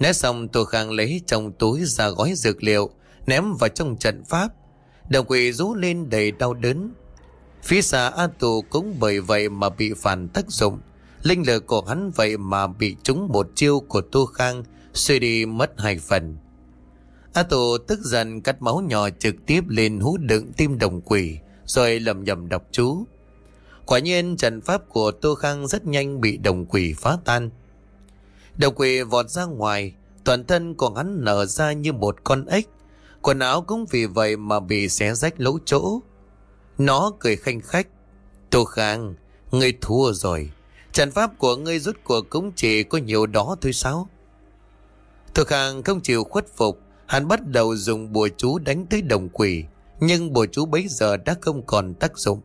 Nói xong Tô Khang lấy trong túi ra gói dược liệu, ném vào trong trận pháp. Đồng quỷ rú lên đầy đau đớn. Phía xa A Tù cũng bởi vậy mà bị phản tác dụng. Linh lực của hắn vậy mà bị trúng một chiêu của Tô Khang suy đi mất hai phần. A Tù tức giận cắt máu nhỏ trực tiếp lên hút đựng tim đồng quỷ rồi lầm nhầm đọc chú. Quả nhiên trận pháp của Tô Khang rất nhanh bị đồng quỷ phá tan đầu quỷ vọt ra ngoài, toàn thân của hắn nở ra như một con ếch. Quần áo cũng vì vậy mà bị xé rách lỗ chỗ. Nó cười khanh khách. Tô Khang, ngươi thua rồi. Trận pháp của ngươi rút cuộc cũng chỉ có nhiều đó thôi sao? Tô Khang không chịu khuất phục. Hắn bắt đầu dùng bùa chú đánh tới đồng quỷ. Nhưng bùa chú bấy giờ đã không còn tác dụng.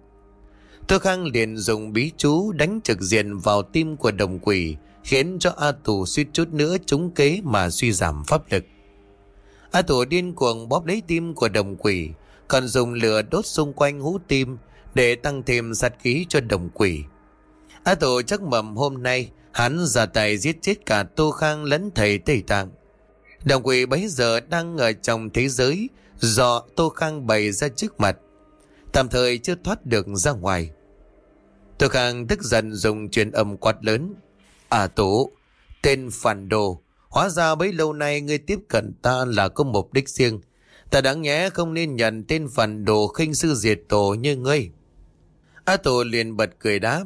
Tô Khang liền dùng bí chú đánh trực diện vào tim của đồng quỷ khiến cho A Tù suýt chút nữa trúng kế mà suy giảm pháp lực. A Tù điên cuồng bóp lấy tim của đồng quỷ, còn dùng lửa đốt xung quanh hú tim để tăng thêm sát khí cho đồng quỷ. A Tù chắc mầm hôm nay hắn ra tay giết chết cả Tô Khang lẫn thầy Tây Tạng. Đồng quỷ bấy giờ đang ở trong thế giới do Tô Khang bày ra trước mặt. Tạm thời chưa thoát được ra ngoài. Tô Khang tức giận dùng truyền âm quát lớn. À Tú, tên phản đồ, hóa ra bấy lâu nay ngươi tiếp cận ta là có mục đích riêng. Ta đáng nhẽ không nên nhận tên phản đồ khinh sư diệt tổ như ngươi. A Tổ liền bật cười đáp.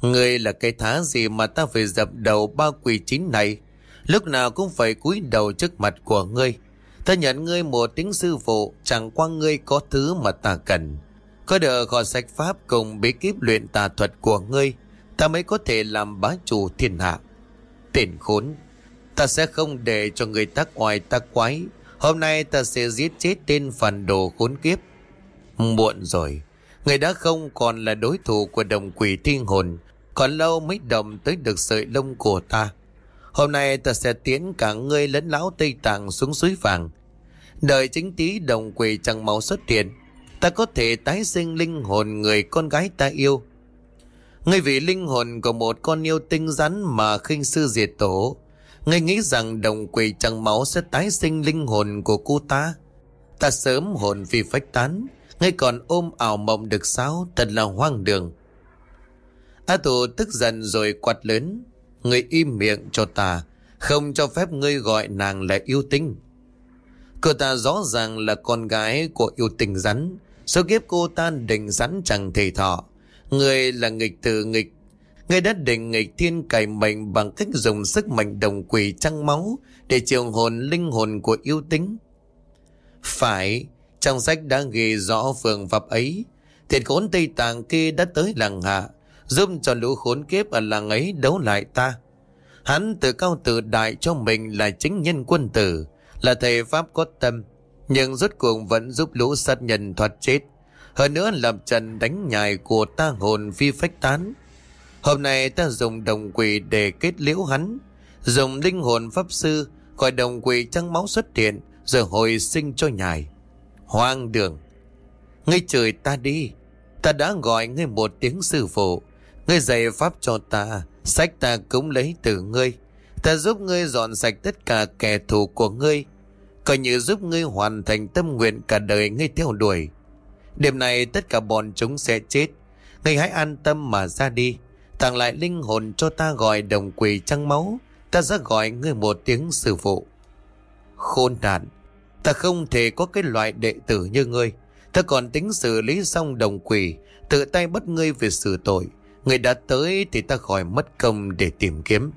Ngươi là cái thá gì mà ta phải dập đầu ba quỷ chính này? Lúc nào cũng phải cúi đầu trước mặt của ngươi. Ta nhận ngươi một tiếng sư phụ, chẳng qua ngươi có thứ mà ta cần. Có được kho sách pháp cùng bí kíp luyện tà thuật của ngươi, ta mới có thể làm bá chủ thiên hạ. Tên khốn, ta sẽ không để cho người tác oai tác quái. Hôm nay ta sẽ giết chết tên phản đồ khốn kiếp. Muộn rồi, người đã không còn là đối thủ của đồng quỷ thiên hồn, còn lâu mới đồng tới được sợi lông của ta. Hôm nay ta sẽ tiến cả ngươi lẫn lão Tây Tạng xuống suối vàng. Đợi chính tí đồng quỷ chẳng máu xuất hiện, ta có thể tái sinh linh hồn người con gái ta yêu. Ngay vì linh hồn của một con yêu tinh rắn mà khinh sư diệt tổ. ngay nghĩ rằng đồng quỷ chẳng máu sẽ tái sinh linh hồn của cô ta. Ta sớm hồn vì phách tán. ngay còn ôm ảo mộng được sao? Thật là hoang đường. A tù tức giận rồi quạt lớn. người im miệng cho ta. Không cho phép ngươi gọi nàng là yêu tinh. Cô ta rõ ràng là con gái của yêu tinh rắn. Số kiếp cô ta định rắn chẳng thể thọ. Người là nghịch từ nghịch. Người đã định nghịch thiên cải mệnh bằng cách dùng sức mạnh đồng quỷ trăng máu để triệu hồn linh hồn của yêu tính. Phải, trong sách đã ghi rõ phường pháp ấy. Thiệt khốn Tây Tạng kia đã tới làng hạ, giúp cho lũ khốn kiếp ở làng ấy đấu lại ta. Hắn tự cao tự đại cho mình là chính nhân quân tử, là thầy Pháp có tâm, nhưng rốt cuộc vẫn giúp lũ sát nhân thoát chết. Hơn nữa làm trận đánh nhài của ta hồn phi phách tán. Hôm nay ta dùng đồng quỷ để kết liễu hắn. Dùng linh hồn pháp sư, gọi đồng quỷ trăng máu xuất hiện, rồi hồi sinh cho nhài. Hoang đường. Ngươi chửi ta đi. Ta đã gọi ngươi một tiếng sư phụ. Ngươi dạy pháp cho ta. Sách ta cũng lấy từ ngươi. Ta giúp ngươi dọn sạch tất cả kẻ thù của ngươi. Coi như giúp ngươi hoàn thành tâm nguyện cả đời ngươi theo đuổi. Đêm này tất cả bọn chúng sẽ chết. Ngươi hãy an tâm mà ra đi. Tặng lại linh hồn cho ta gọi đồng quỷ trăng máu. Ta sẽ gọi ngươi một tiếng sư phụ. Khôn nạn. Ta không thể có cái loại đệ tử như ngươi. Ta còn tính xử lý xong đồng quỷ. Tự tay bắt ngươi về xử tội. Người đã tới thì ta khỏi mất công để tìm kiếm.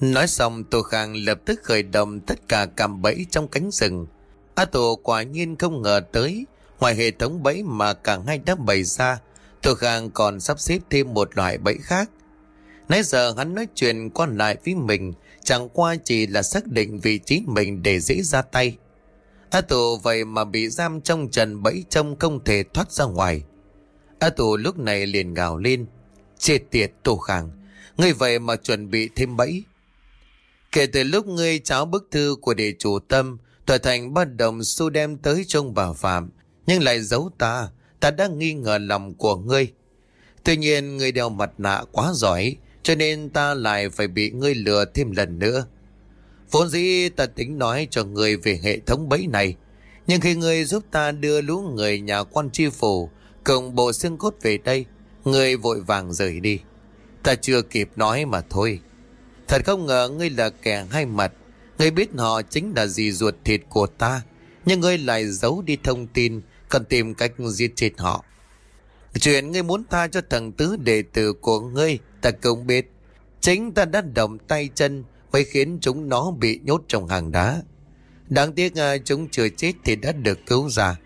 Nói xong Tô Khang lập tức khởi động tất cả cạm bẫy trong cánh rừng. A Tổ quả nhiên không ngờ tới, ngoài hệ thống bẫy mà cả hai đã bày ra, Tô Khang còn sắp xếp thêm một loại bẫy khác. Nãy giờ hắn nói chuyện qua lại với mình, chẳng qua chỉ là xác định vị trí mình để dễ ra tay. A tù vậy mà bị giam trong trần bẫy trông không thể thoát ra ngoài. A tù lúc này liền gào lên, chết tiệt Tô Khang, ngươi vậy mà chuẩn bị thêm bẫy. Kể từ lúc ngươi tráo bức thư của địa chủ tâm, tòa thành bắt đồng su đem tới trong bà Phạm, nhưng lại giấu ta, ta đã nghi ngờ lòng của ngươi. Tuy nhiên ngươi đeo mặt nạ quá giỏi, cho nên ta lại phải bị ngươi lừa thêm lần nữa. Vốn dĩ ta tính nói cho ngươi về hệ thống bẫy này, nhưng khi ngươi giúp ta đưa lũ người nhà quan tri phủ cùng bộ xương cốt về đây, ngươi vội vàng rời đi. Ta chưa kịp nói mà thôi. Thật không ngờ ngươi là kẻ hai mặt. Ngươi biết họ chính là dì ruột thịt của ta. Nhưng ngươi lại giấu đi thông tin, còn tìm cách giết chết họ. Chuyện ngươi muốn tha cho thằng tứ đệ tử của ngươi, ta cũng biết. Chính ta đã động tay chân mới khiến chúng nó bị nhốt trong hàng đá. Đáng tiếc à, chúng chưa chết thì đã được cứu ra.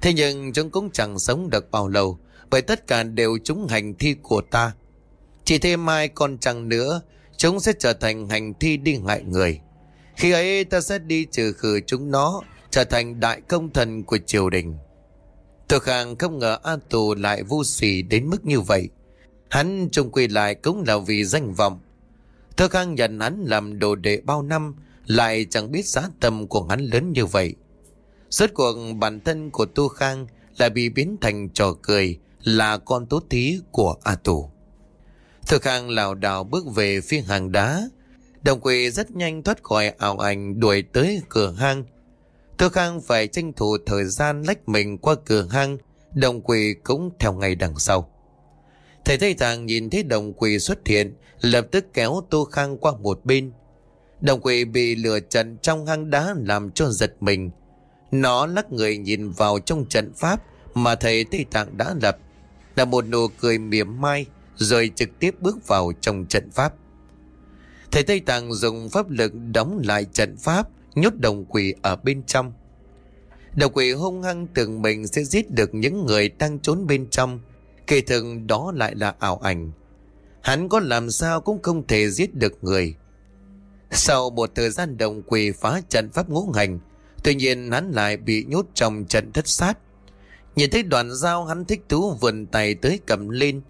Thế nhưng chúng cũng chẳng sống được bao lâu, bởi tất cả đều chúng hành thi của ta. Chỉ thêm mai còn chẳng nữa chúng sẽ trở thành hành thi đi hại người. Khi ấy ta sẽ đi trừ khử chúng nó, trở thành đại công thần của triều đình. Thực hàng không ngờ A Tù lại vô sỉ đến mức như vậy. Hắn trông quy lại cũng là vì danh vọng. Thực hàng nhận hắn làm đồ đệ bao năm, lại chẳng biết giá tâm của hắn lớn như vậy. Suốt cuộc bản thân của Tu Khang lại bị biến thành trò cười, là con tốt thí của A Tù. Thực hàng lảo đảo bước về phía hàng đá. Đồng quỷ rất nhanh thoát khỏi ảo ảnh đuổi tới cửa hang. Thưa Khang phải tranh thủ thời gian lách mình qua cửa hang. Đồng quỷ cũng theo ngay đằng sau. Thầy Tây Tàng nhìn thấy đồng quỷ xuất hiện, lập tức kéo Tô Khang qua một bên. Đồng quỷ bị lửa trận trong hang đá làm cho giật mình. Nó lắc người nhìn vào trong trận pháp mà thầy Tây Tạng đã lập. Là một nụ cười mỉm mai, rồi trực tiếp bước vào trong trận pháp. Thầy Tây Tạng dùng pháp lực đóng lại trận pháp, nhốt đồng quỷ ở bên trong. Đồng quỷ hung hăng tưởng mình sẽ giết được những người đang trốn bên trong, kỳ thực đó lại là ảo ảnh. Hắn có làm sao cũng không thể giết được người. Sau một thời gian đồng quỷ phá trận pháp ngũ hành, tuy nhiên hắn lại bị nhốt trong trận thất sát. Nhìn thấy đoàn dao hắn thích thú vườn tay tới cầm lên,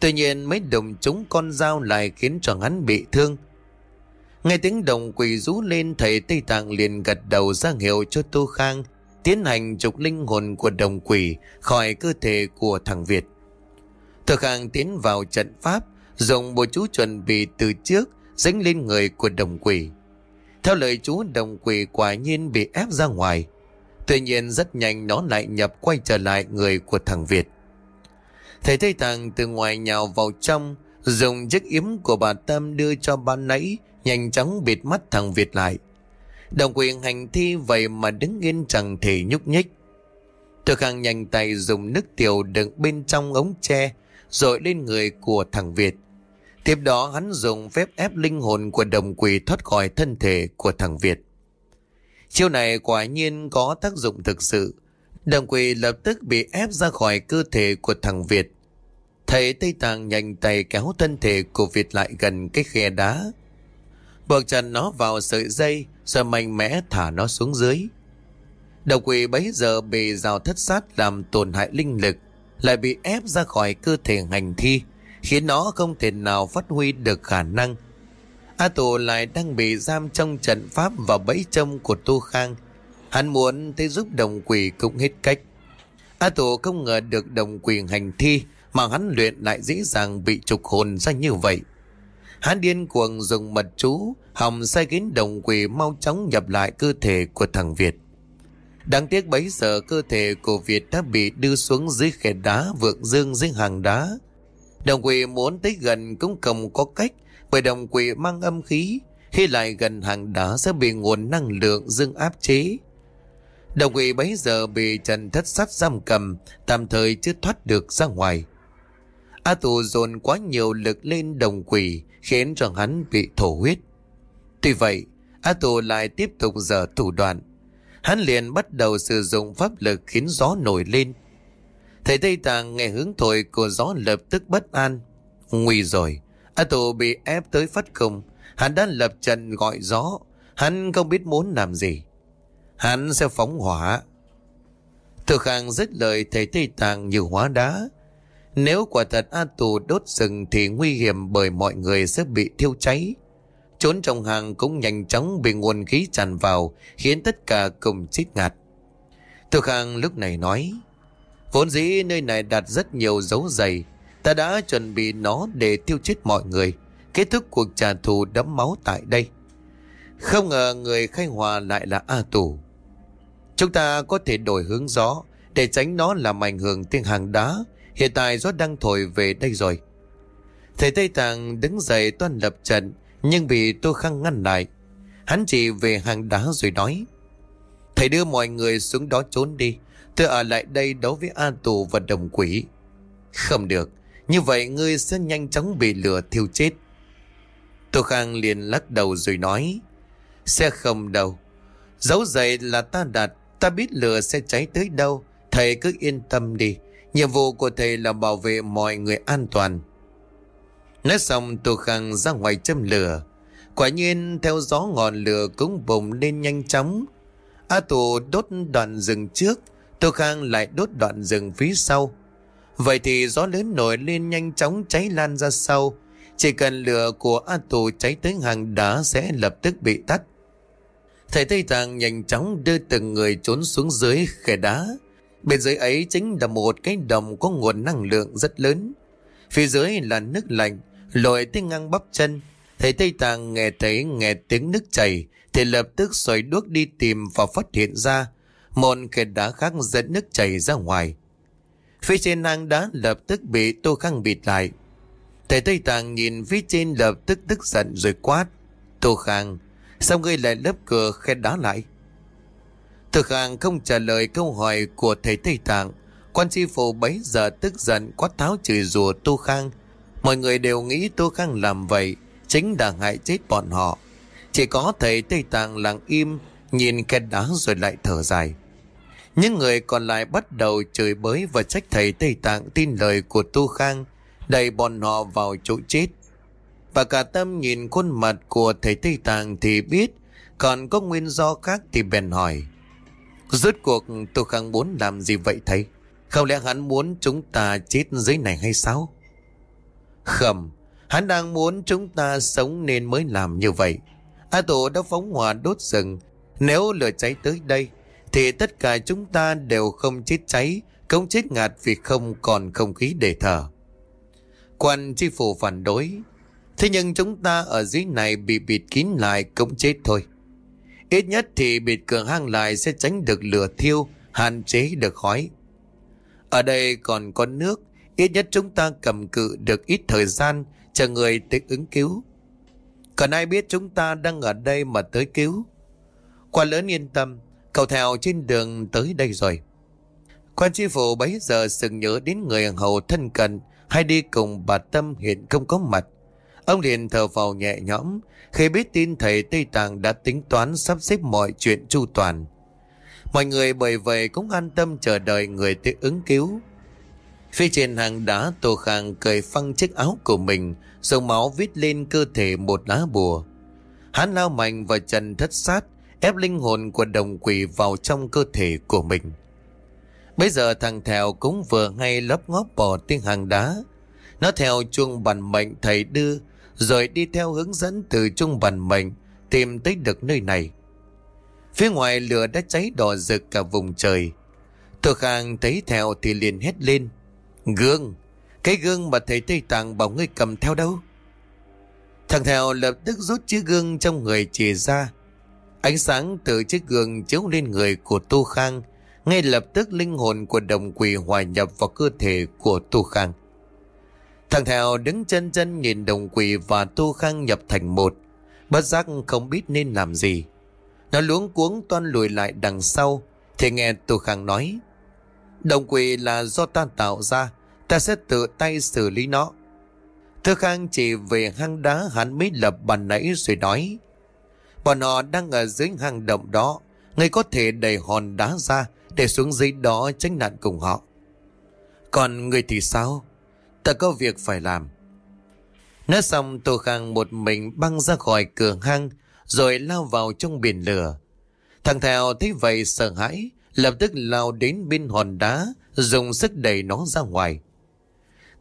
Tuy nhiên mấy đồng chúng con dao lại khiến cho hắn bị thương. Nghe tiếng đồng quỷ rú lên thầy Tây Tạng liền gật đầu ra hiệu cho Tô Khang tiến hành trục linh hồn của đồng quỷ khỏi cơ thể của thằng Việt. Tô Khang tiến vào trận pháp dùng bộ chú chuẩn bị từ trước dính lên người của đồng quỷ. Theo lời chú đồng quỷ quả nhiên bị ép ra ngoài. Tuy nhiên rất nhanh nó lại nhập quay trở lại người của thằng Việt. Thầy Tây Tạng từ ngoài nhào vào trong, dùng chiếc yếm của bà Tâm đưa cho ban nãy, nhanh chóng bịt mắt thằng Việt lại. Đồng quyền hành thi vậy mà đứng yên chẳng thể nhúc nhích. Tôi khang nhanh tay dùng nước tiểu đựng bên trong ống tre, rồi lên người của thằng Việt. Tiếp đó hắn dùng phép ép linh hồn của đồng quỷ thoát khỏi thân thể của thằng Việt. Chiêu này quả nhiên có tác dụng thực sự, Đồng quỷ lập tức bị ép ra khỏi cơ thể của thằng Việt. Thầy Tây tàng nhanh tay kéo thân thể của Việt lại gần cái khe đá. Buộc chặt nó vào sợi dây rồi mạnh mẽ thả nó xuống dưới. Đồng quỷ bấy giờ bị rào thất sát làm tổn hại linh lực, lại bị ép ra khỏi cơ thể hành thi, khiến nó không thể nào phát huy được khả năng. A Tù lại đang bị giam trong trận pháp và bẫy trông của tu Khang, Hắn muốn tới giúp đồng quỷ cũng hết cách. A Tổ không ngờ được đồng quỷ hành thi mà hắn luyện lại dễ dàng bị trục hồn ra như vậy. Hắn điên cuồng dùng mật chú, hòng sai kín đồng quỷ mau chóng nhập lại cơ thể của thằng Việt. Đáng tiếc bấy giờ cơ thể của Việt đã bị đưa xuống dưới khe đá vượng dương dưới hàng đá. Đồng quỷ muốn tới gần cũng không có cách bởi đồng quỷ mang âm khí. Khi lại gần hàng đá sẽ bị nguồn năng lượng dương áp chế. Đồng quỷ bấy giờ bị trần thất sắt giam cầm, tạm thời chưa thoát được ra ngoài. A tù dồn quá nhiều lực lên đồng quỷ, khiến cho hắn bị thổ huyết. Tuy vậy, A tù lại tiếp tục dở thủ đoạn. Hắn liền bắt đầu sử dụng pháp lực khiến gió nổi lên. Thầy Tây Tạng nghe hướng thổi của gió lập tức bất an. Nguy rồi, A tù bị ép tới phát công. Hắn đã lập trận gọi gió. Hắn không biết muốn làm gì. Hắn sẽ phóng hỏa. Thực hàng rất lời thầy Tây Tạng như hóa đá. Nếu quả thật A Tù đốt rừng thì nguy hiểm bởi mọi người sẽ bị thiêu cháy. Trốn trong hàng cũng nhanh chóng bị nguồn khí tràn vào, khiến tất cả cùng chết ngạt. Thực hàng lúc này nói, Vốn dĩ nơi này đặt rất nhiều dấu giày Ta đã chuẩn bị nó để tiêu chết mọi người Kết thúc cuộc trả thù đẫm máu tại đây Không ngờ người khai hòa lại là A Tù Chúng ta có thể đổi hướng gió để tránh nó làm ảnh hưởng tiếng hàng đá. Hiện tại gió đang thổi về đây rồi. Thầy Tây Tạng đứng dậy toan lập trận, nhưng bị Tô Khang ngăn lại. Hắn chỉ về hàng đá rồi nói. Thầy đưa mọi người xuống đó trốn đi. Tôi ở lại đây đấu với A Tù và đồng quỷ. Không được. Như vậy ngươi sẽ nhanh chóng bị lửa thiêu chết. Tô Khang liền lắc đầu rồi nói. Sẽ không đâu. Dấu dậy là ta đặt, Ta biết lửa sẽ cháy tới đâu, Thầy cứ yên tâm đi Nhiệm vụ của thầy là bảo vệ mọi người an toàn. Nói xong, Tô Khang ra ngoài châm lửa. Quả nhiên, theo gió ngọn lửa cũng bùng lên nhanh chóng. A Tù đốt đoạn rừng trước, Tô Khang lại đốt đoạn rừng phía sau. Vậy thì gió lớn nổi lên nhanh chóng cháy lan ra sau. Chỉ cần lửa của A Tù cháy tới hàng đá sẽ lập tức bị tắt. Thầy Tây Tạng nhanh chóng đưa từng người trốn xuống dưới khe đá. Bên dưới ấy chính là một cái đồng có nguồn năng lượng rất lớn. Phía dưới là nước lạnh, lội tới ngang bắp chân. Thầy Tây Tạng nghe thấy nghe tiếng nước chảy, thì lập tức xoay đuốc đi tìm và phát hiện ra một khe đá khác dẫn nước chảy ra ngoài. Phía trên hang đá lập tức bị Tô Khang bịt lại. Thầy Tây Tạng nhìn phía trên lập tức tức giận rồi quát. Tô Khang, Sao ngươi lại lấp cửa khe đá lại Thực hàng không trả lời câu hỏi của thầy Tây Tạng Quan tri phủ bấy giờ tức giận quát tháo chửi rủa Tô Khang. Mọi người đều nghĩ Tô Khang làm vậy Chính là hại chết bọn họ. Chỉ có thầy Tây Tạng lặng im Nhìn kẹt đá rồi lại thở dài. Những người còn lại bắt đầu chửi bới Và trách thầy Tây Tạng tin lời của Tô Khang Đẩy bọn họ vào chỗ chết. Và cả tâm nhìn khuôn mặt của thầy Tây Tạng thì biết, còn có nguyên do khác thì bèn hỏi. Rốt cuộc tôi Khang muốn làm gì vậy thầy? Không lẽ hắn muốn chúng ta chết dưới này hay sao? Khẩm, hắn đang muốn chúng ta sống nên mới làm như vậy. A Tổ đã phóng hỏa đốt rừng. Nếu lửa cháy tới đây, thì tất cả chúng ta đều không chết cháy, không chết ngạt vì không còn không khí để thở. Quan chi phủ phản đối, Thế nhưng chúng ta ở dưới này bị bịt kín lại cũng chết thôi. Ít nhất thì bịt cửa hang lại sẽ tránh được lửa thiêu, hạn chế được khói. Ở đây còn có nước, ít nhất chúng ta cầm cự được ít thời gian chờ người tới ứng cứu. Còn ai biết chúng ta đang ở đây mà tới cứu? Quan lớn yên tâm, cầu theo trên đường tới đây rồi. Quan tri phủ bấy giờ sừng nhớ đến người hầu thân cận hay đi cùng bà Tâm hiện không có mặt. Ông liền thở vào nhẹ nhõm, khi biết tin thầy Tây Tạng đã tính toán sắp xếp mọi chuyện chu toàn. Mọi người bởi vậy cũng an tâm chờ đợi người tới ứng cứu. Phía trên hàng đá, Tô Khang cởi phăng chiếc áo của mình Dòng máu viết lên cơ thể một lá bùa. Hắn lao mạnh vào trần thất sát, ép linh hồn của đồng quỷ vào trong cơ thể của mình. Bây giờ thằng Thèo cũng vừa ngay lấp ngóp bỏ tiếng hàng đá. Nó theo chuông bản mệnh thầy đưa rồi đi theo hướng dẫn từ trung bản mệnh, tìm tới được nơi này. Phía ngoài lửa đã cháy đỏ rực cả vùng trời. Tô Khang thấy theo thì liền hét lên. Gương! Cái gương mà thầy Tây Tạng bảo ngươi cầm theo đâu? Thằng theo lập tức rút chiếc gương trong người chỉ ra. Ánh sáng từ chiếc gương chiếu lên người của Tu Khang. Ngay lập tức linh hồn của đồng quỷ hòa nhập vào cơ thể của Tu Khang. Thằng thèo đứng chân chân nhìn đồng quỷ và tu Khang nhập thành một. Bất giác không biết nên làm gì. Nó luống cuống toan lùi lại đằng sau. Thì nghe tu Khang nói. Đồng quỷ là do ta tạo ra. Ta sẽ tự tay xử lý nó. tu Khang chỉ về hang đá hắn mới lập bàn nãy rồi nói. Bọn họ đang ở dưới hang động đó. Người có thể đẩy hòn đá ra để xuống dưới đó tránh nạn cùng họ. Còn người thì sao? Ta có việc phải làm. Nói xong, Tô Khang một mình băng ra khỏi cửa hang, rồi lao vào trong biển lửa. Thằng Thèo thấy vậy sợ hãi, lập tức lao đến bên hòn đá, dùng sức đẩy nó ra ngoài.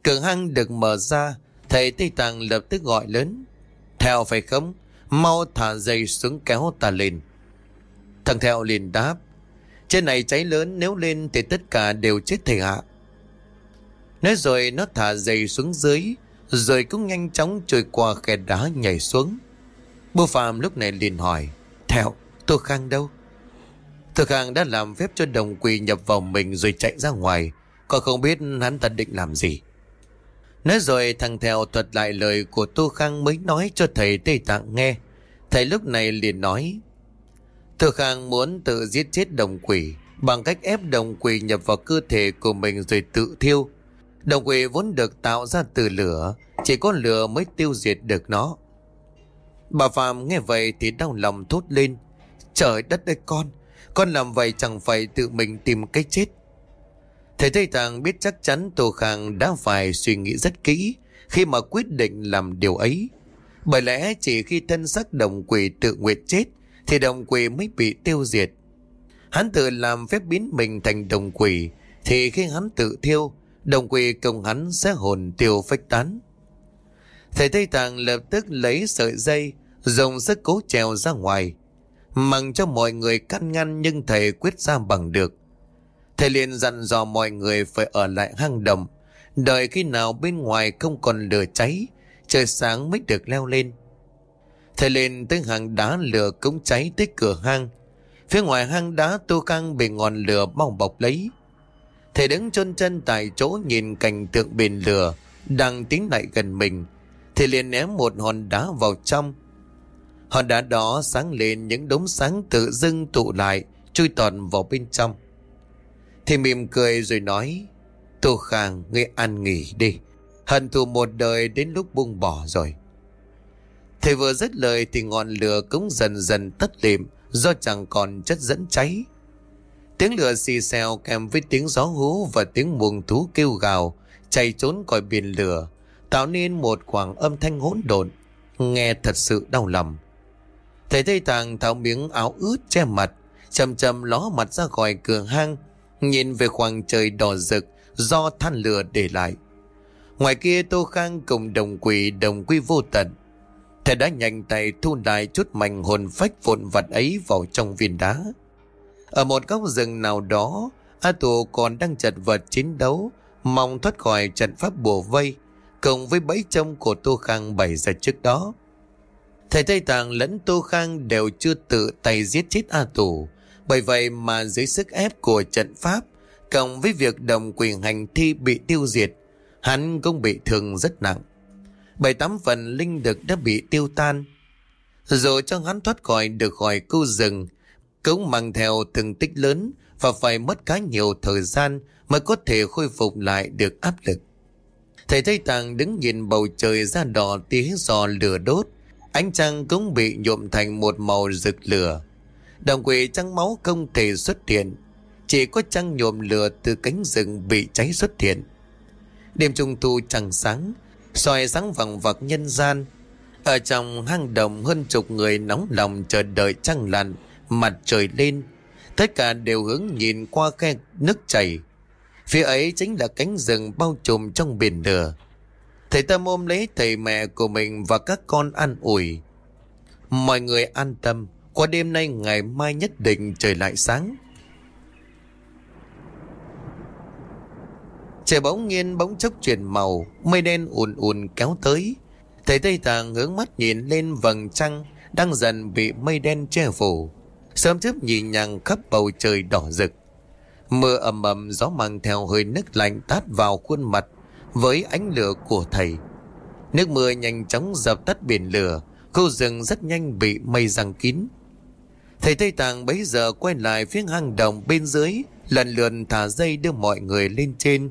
Cửa hang được mở ra, thầy Tây Tạng lập tức gọi lớn. thèo phải không? Mau thả dây xuống kéo ta lên. Thằng thèo liền đáp. Trên này cháy lớn, nếu lên thì tất cả đều chết thầy hạ. Nói rồi nó thả dây xuống dưới, rồi cũng nhanh chóng trôi qua khe đá nhảy xuống. Bố Phạm lúc này liền hỏi, Theo, Tô Khang đâu? Tô Khang đã làm phép cho đồng quỳ nhập vào mình rồi chạy ra ngoài, còn không biết hắn ta định làm gì. Nói rồi thằng Theo thuật lại lời của Tô Khang mới nói cho thầy Tây Tạng nghe. Thầy lúc này liền nói, Tô Khang muốn tự giết chết đồng quỷ bằng cách ép đồng quỷ nhập vào cơ thể của mình rồi tự thiêu. Đồng quỷ vốn được tạo ra từ lửa, chỉ có lửa mới tiêu diệt được nó. Bà Phạm nghe vậy thì đau lòng thốt lên. Trời đất ơi con, con làm vậy chẳng phải tự mình tìm cách chết. Thầy Tây Tạng biết chắc chắn Tô Khang đã phải suy nghĩ rất kỹ khi mà quyết định làm điều ấy. Bởi lẽ chỉ khi thân sắc đồng quỷ tự nguyện chết thì đồng quỷ mới bị tiêu diệt. Hắn tự làm phép biến mình thành đồng quỷ thì khi hắn tự thiêu đồng quỷ công hắn sẽ hồn tiêu phách tán. Thầy Tây Tạng lập tức lấy sợi dây, dùng sức cố trèo ra ngoài. Mặng cho mọi người căn ngăn nhưng thầy quyết ra bằng được. Thầy liền dặn dò mọi người phải ở lại hang động, đợi khi nào bên ngoài không còn lửa cháy, trời sáng mới được leo lên. Thầy lên tới hang đá lửa cũng cháy tới cửa hang. Phía ngoài hang đá tô căng bị ngọn lửa bao bọc lấy. Thầy đứng chôn chân tại chỗ nhìn cảnh tượng bền lửa đang tiến lại gần mình. Thầy liền ném một hòn đá vào trong. Hòn đá đó sáng lên những đống sáng tự dưng tụ lại, chui toàn vào bên trong. Thầy mỉm cười rồi nói, Tô Khang, ngươi ăn nghỉ đi. Hận thù một đời đến lúc buông bỏ rồi. Thầy vừa dứt lời thì ngọn lửa cũng dần dần tắt lịm do chẳng còn chất dẫn cháy. Tiếng lửa xì xèo kèm với tiếng gió hú và tiếng muồng thú kêu gào, chạy trốn khỏi biển lửa, tạo nên một khoảng âm thanh hỗn độn, nghe thật sự đau lòng. Thầy Tây Tàng tháo miếng áo ướt che mặt chầm chầm ló mặt ra khỏi cửa hang, nhìn về khoảng trời đỏ rực do than lửa để lại. Ngoài kia, Tô Khang cùng đồng quỷ, đồng quy vô tận Thầy đã nhanh tay thu lại chút mảnh hồn phách vụn vặt ấy vào trong viên đá. Ở một góc rừng nào đó, A Tù còn đang chật vật chiến đấu, mong thoát khỏi trận pháp bùa vây, cùng với bẫy trông của Tô Khang bày ra trước đó. Thầy Tây Tạng lẫn Tô Khang đều chưa tự tay giết chết A Tù, bởi vậy mà dưới sức ép của trận pháp, cộng với việc đồng quyền hành thi bị tiêu diệt, hắn cũng bị thương rất nặng bảy tám phần linh lực đã bị tiêu tan. Rồi cho hắn thoát khỏi được khỏi khu rừng, cũng mang theo thương tích lớn và phải mất khá nhiều thời gian mới có thể khôi phục lại được áp lực. Thầy Tây Tạng đứng nhìn bầu trời ra đỏ tía giò lửa đốt, ánh trăng cũng bị nhuộm thành một màu rực lửa. Đồng quỷ trăng máu không thể xuất hiện, chỉ có trăng nhuộm lửa từ cánh rừng bị cháy xuất hiện. Đêm trung thu trăng sáng, soi sáng vằng vặc nhân gian. Ở trong hang động hơn chục người nóng lòng chờ đợi trăng lặn, mặt trời lên. Tất cả đều hướng nhìn qua khe nước chảy. Phía ấy chính là cánh rừng bao trùm trong biển lửa. Thầy Tâm ôm lấy thầy mẹ của mình và các con an ủi. Mọi người an tâm, qua đêm nay ngày mai nhất định trời lại sáng. Trời bỗng nhiên bỗng chốc chuyển màu, mây đen ùn ùn kéo tới. Thầy Tây Tạng hướng mắt nhìn lên vầng trăng đang dần bị mây đen che phủ. Sớm chớp nhìn nhằng khắp bầu trời đỏ rực. Mưa ầm ầm gió mang theo hơi nước lạnh tát vào khuôn mặt với ánh lửa của thầy. Nước mưa nhanh chóng dập tắt biển lửa, khu rừng rất nhanh bị mây răng kín. Thầy Tây Tạng bấy giờ quay lại phía hang động bên dưới, lần lượt thả dây đưa mọi người lên trên.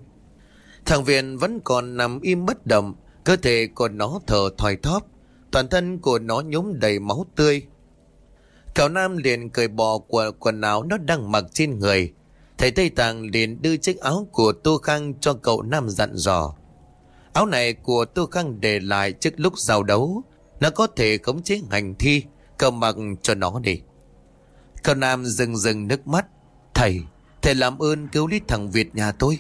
Thằng Viện vẫn còn nằm im bất động, cơ thể của nó thở thoi thóp, toàn thân của nó nhúng đầy máu tươi. Cậu Nam liền cởi bỏ của quần áo nó đang mặc trên người. Thầy Tây Tạng liền đưa chiếc áo của Tô Khang cho cậu Nam dặn dò. Áo này của Tô Khang để lại trước lúc giao đấu. Nó có thể khống chế hành thi, cậu mặc cho nó đi. Cậu Nam dừng dừng nước mắt. Thầy, thầy làm ơn cứu lý thằng Việt nhà tôi.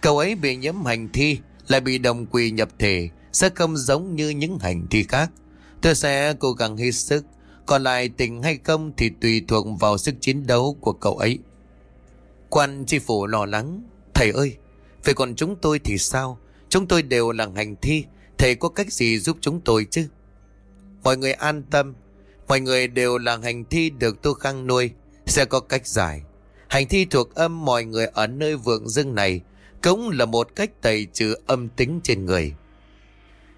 Cậu ấy bị nhiễm hành thi, lại bị đồng quỳ nhập thể, sẽ không giống như những hành thi khác. Tôi sẽ cố gắng hết sức, còn lại tình hay không thì tùy thuộc vào sức chiến đấu của cậu ấy. Quan tri phủ lo lắng, thầy ơi, vậy còn chúng tôi thì sao? Chúng tôi đều là hành thi, thầy có cách gì giúp chúng tôi chứ? Mọi người an tâm, mọi người đều là hành thi được Tô Khang nuôi, sẽ có cách giải. Hành thi thuộc âm mọi người ở nơi vượng dưng này cũng là một cách tẩy trừ âm tính trên người.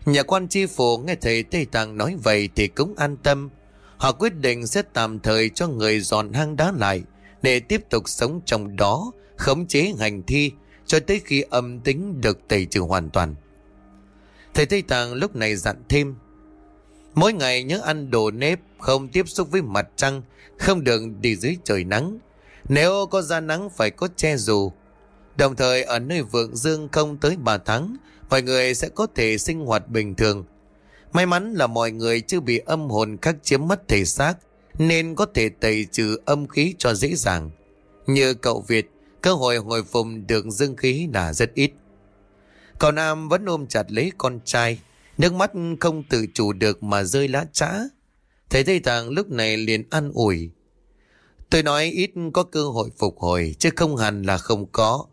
Nhà quan tri phủ nghe thầy Tây Tạng nói vậy thì cũng an tâm. Họ quyết định sẽ tạm thời cho người dọn hang đá lại để tiếp tục sống trong đó, khống chế hành thi cho tới khi âm tính được tẩy trừ hoàn toàn. Thầy Tây Tạng lúc này dặn thêm. Mỗi ngày nhớ ăn đồ nếp, không tiếp xúc với mặt trăng, không được đi dưới trời nắng. Nếu có ra nắng phải có che dù. Đồng thời ở nơi vượng dương không tới 3 tháng, mọi người sẽ có thể sinh hoạt bình thường. May mắn là mọi người chưa bị âm hồn khắc chiếm mất thể xác, nên có thể tẩy trừ âm khí cho dễ dàng. Như cậu Việt, cơ hội hồi phục được dương khí là rất ít. Cậu Nam vẫn ôm chặt lấy con trai, nước mắt không tự chủ được mà rơi lá trã. Thầy Tây Tạng lúc này liền an ủi. Tôi nói ít có cơ hội phục hồi, chứ không hẳn là không có.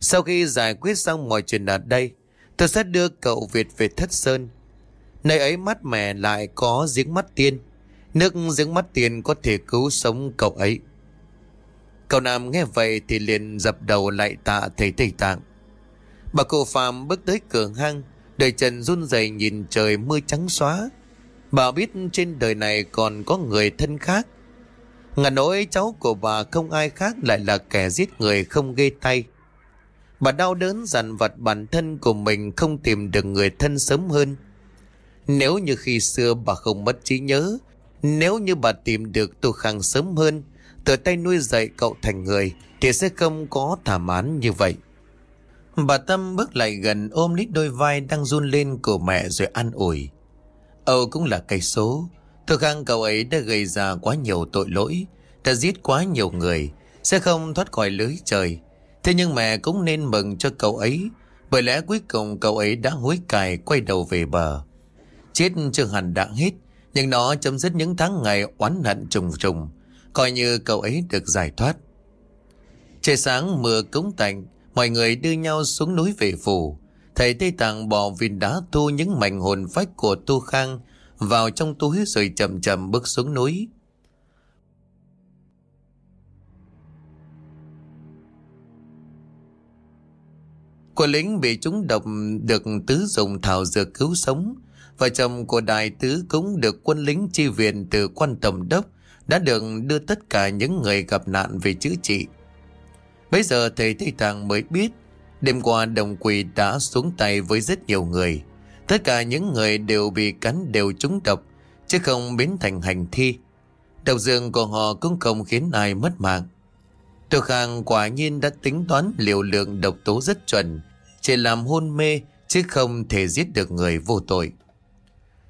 Sau khi giải quyết xong mọi chuyện ở đây, tôi sẽ đưa cậu Việt về Thất Sơn. Nơi ấy mát mẻ lại có giếng mắt tiên. Nước giếng mắt tiên có thể cứu sống cậu ấy. Cậu Nam nghe vậy thì liền dập đầu lại tạ thầy Tây Tạng. Bà cụ Phạm bước tới cửa hang, đời trần run rẩy nhìn trời mưa trắng xóa. Bà biết trên đời này còn có người thân khác. ngàn nỗi cháu của bà không ai khác lại là kẻ giết người không ghê tay. Bà đau đớn dằn vặt bản thân của mình không tìm được người thân sớm hơn. Nếu như khi xưa bà không mất trí nhớ, nếu như bà tìm được Tô Khang sớm hơn, tự tay nuôi dạy cậu thành người, thì sẽ không có thảm án như vậy. Bà Tâm bước lại gần ôm lấy đôi vai đang run lên của mẹ rồi an ủi. Âu cũng là cây số. Tô Khang cậu ấy đã gây ra quá nhiều tội lỗi, đã giết quá nhiều người, sẽ không thoát khỏi lưới trời. Thế nhưng mẹ cũng nên mừng cho cậu ấy Bởi lẽ cuối cùng cậu ấy đã hối cải quay đầu về bờ Chết chưa hẳn đã hết, Nhưng nó chấm dứt những tháng ngày oán hận trùng trùng, Coi như cậu ấy được giải thoát. Trời sáng, mưa cống tạnh, Mọi người đưa nhau xuống núi về phủ. Thầy Tây Tạng bỏ viên đá thu những mảnh hồn phách của Tu Khang Vào trong túi rồi chậm chậm bước xuống núi. Cô lính bị chúng độc được tứ dùng thảo dược cứu sống. Vợ chồng của đại tứ cũng được quân lính chi viện từ quan tổng đốc đã được đưa tất cả những người gặp nạn về chữa trị. Bây giờ thầy Tây Tạng mới biết đêm qua đồng quỷ đã xuống tay với rất nhiều người. Tất cả những người đều bị cắn đều trúng độc chứ không biến thành hành thi. Độc dược của họ cũng không khiến ai mất mạng. Tô Khang quả nhiên đã tính toán liều lượng độc tố rất chuẩn, chỉ làm hôn mê chứ không thể giết được người vô tội.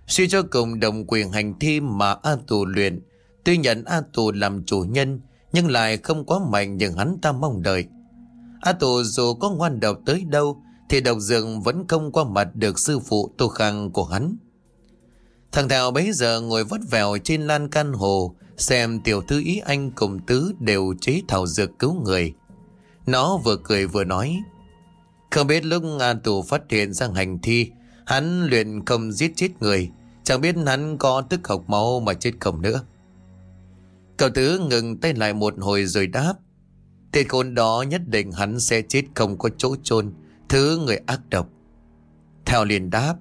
Suy cho cùng đồng quyền hành thi mà A Tù luyện, tuy nhận A Tù làm chủ nhân nhưng lại không quá mạnh như hắn ta mong đợi. A Tù dù có ngoan độc tới đâu thì độc dường vẫn không qua mặt được sư phụ Tô Khang của hắn. Thằng Thảo bấy giờ ngồi vất vẻo trên lan can hồ Xem tiểu thư ý anh cùng tứ đều chế thảo dược cứu người Nó vừa cười vừa nói Không biết lúc A Tù phát hiện ra hành thi, hắn luyện không giết chết người, chẳng biết hắn có tức học máu mà chết không nữa. Cậu tứ ngừng tay lại một hồi rồi đáp. Tên khốn đó nhất định hắn sẽ chết không có chỗ chôn thứ người ác độc. Theo liền đáp.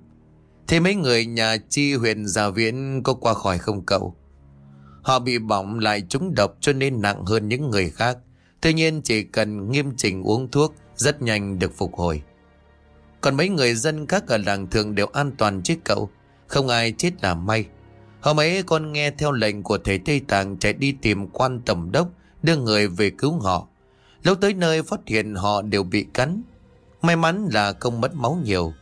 Thế mấy người nhà chi huyện già Viễn có qua khỏi không cậu? Họ bị bỏng lại trúng độc cho nên nặng hơn những người khác. Tuy nhiên chỉ cần nghiêm chỉnh uống thuốc rất nhanh được phục hồi. Còn mấy người dân khác ở làng thường đều an toàn chứ cậu. Không ai chết là may. Hôm ấy con nghe theo lệnh của thầy Tây Tạng chạy đi tìm quan tổng đốc, đưa người về cứu họ. Lúc tới nơi phát hiện họ đều bị cắn. May mắn là không mất máu nhiều.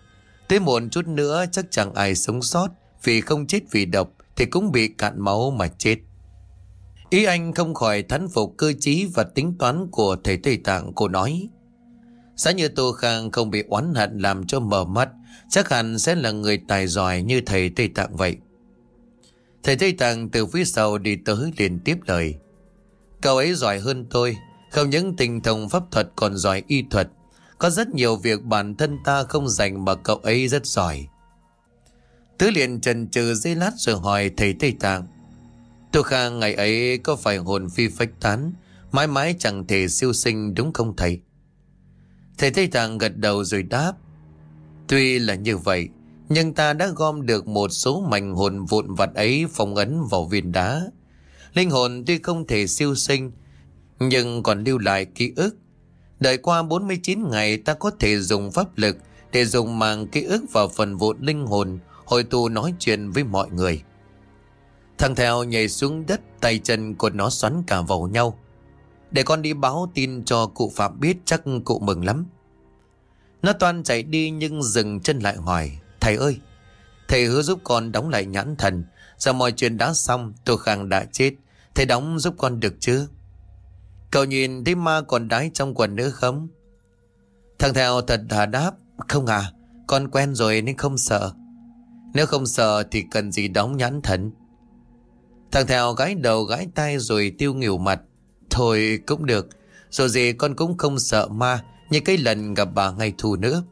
Tới muộn chút nữa chắc chẳng ai sống sót, vì không chết vì độc thì cũng bị cạn máu mà chết. Ý anh không khỏi thán phục cơ trí và tính toán của thầy Tây Tạng cô nói. Giá như Tô Khang không bị oán hận làm cho mở mắt chắc hẳn sẽ là người tài giỏi như thầy Tây Tạng vậy. Thầy Tây Tạng từ phía sau đi tới liền tiếp lời. Cậu ấy giỏi hơn tôi, không những tình thông pháp thuật còn giỏi y thuật. Có rất nhiều việc bản thân ta không dành mà cậu ấy rất giỏi. Tứ liền trần trừ dây lát rồi hỏi thầy Tây Tạng. Tô Khang ngày ấy có phải hồn phi phách tán, mãi mãi chẳng thể siêu sinh đúng không thầy? Thầy Tây Tạng gật đầu rồi đáp. Tuy là như vậy, nhưng ta đã gom được một số mảnh hồn vụn vặt ấy phong ấn vào viên đá. Linh hồn tuy không thể siêu sinh, nhưng còn lưu lại ký ức. Đợi qua 49 ngày ta có thể dùng pháp lực để dùng màng ký ức vào phần vụn linh hồn hồi tù nói chuyện với mọi người. Thằng theo nhảy xuống đất tay chân của nó xoắn cả vào nhau. Để con đi báo tin cho cụ Phạm biết chắc cụ mừng lắm. Nó toàn chạy đi nhưng dừng chân lại hỏi. Thầy ơi, thầy hứa giúp con đóng lại nhãn thần. Giờ mọi chuyện đã xong, tôi khang đã chết. Thầy đóng giúp con được chứ? Cậu nhìn thấy ma còn đái trong quần nữa không? Thằng theo thật thà đáp. Không à, con quen rồi nên không sợ. Nếu không sợ thì cần gì đóng nhãn thần. Thằng theo gái đầu gái tay rồi tiêu nghỉu mặt. Thôi cũng được. Rồi gì con cũng không sợ ma như cái lần gặp bà ngày thù nữa.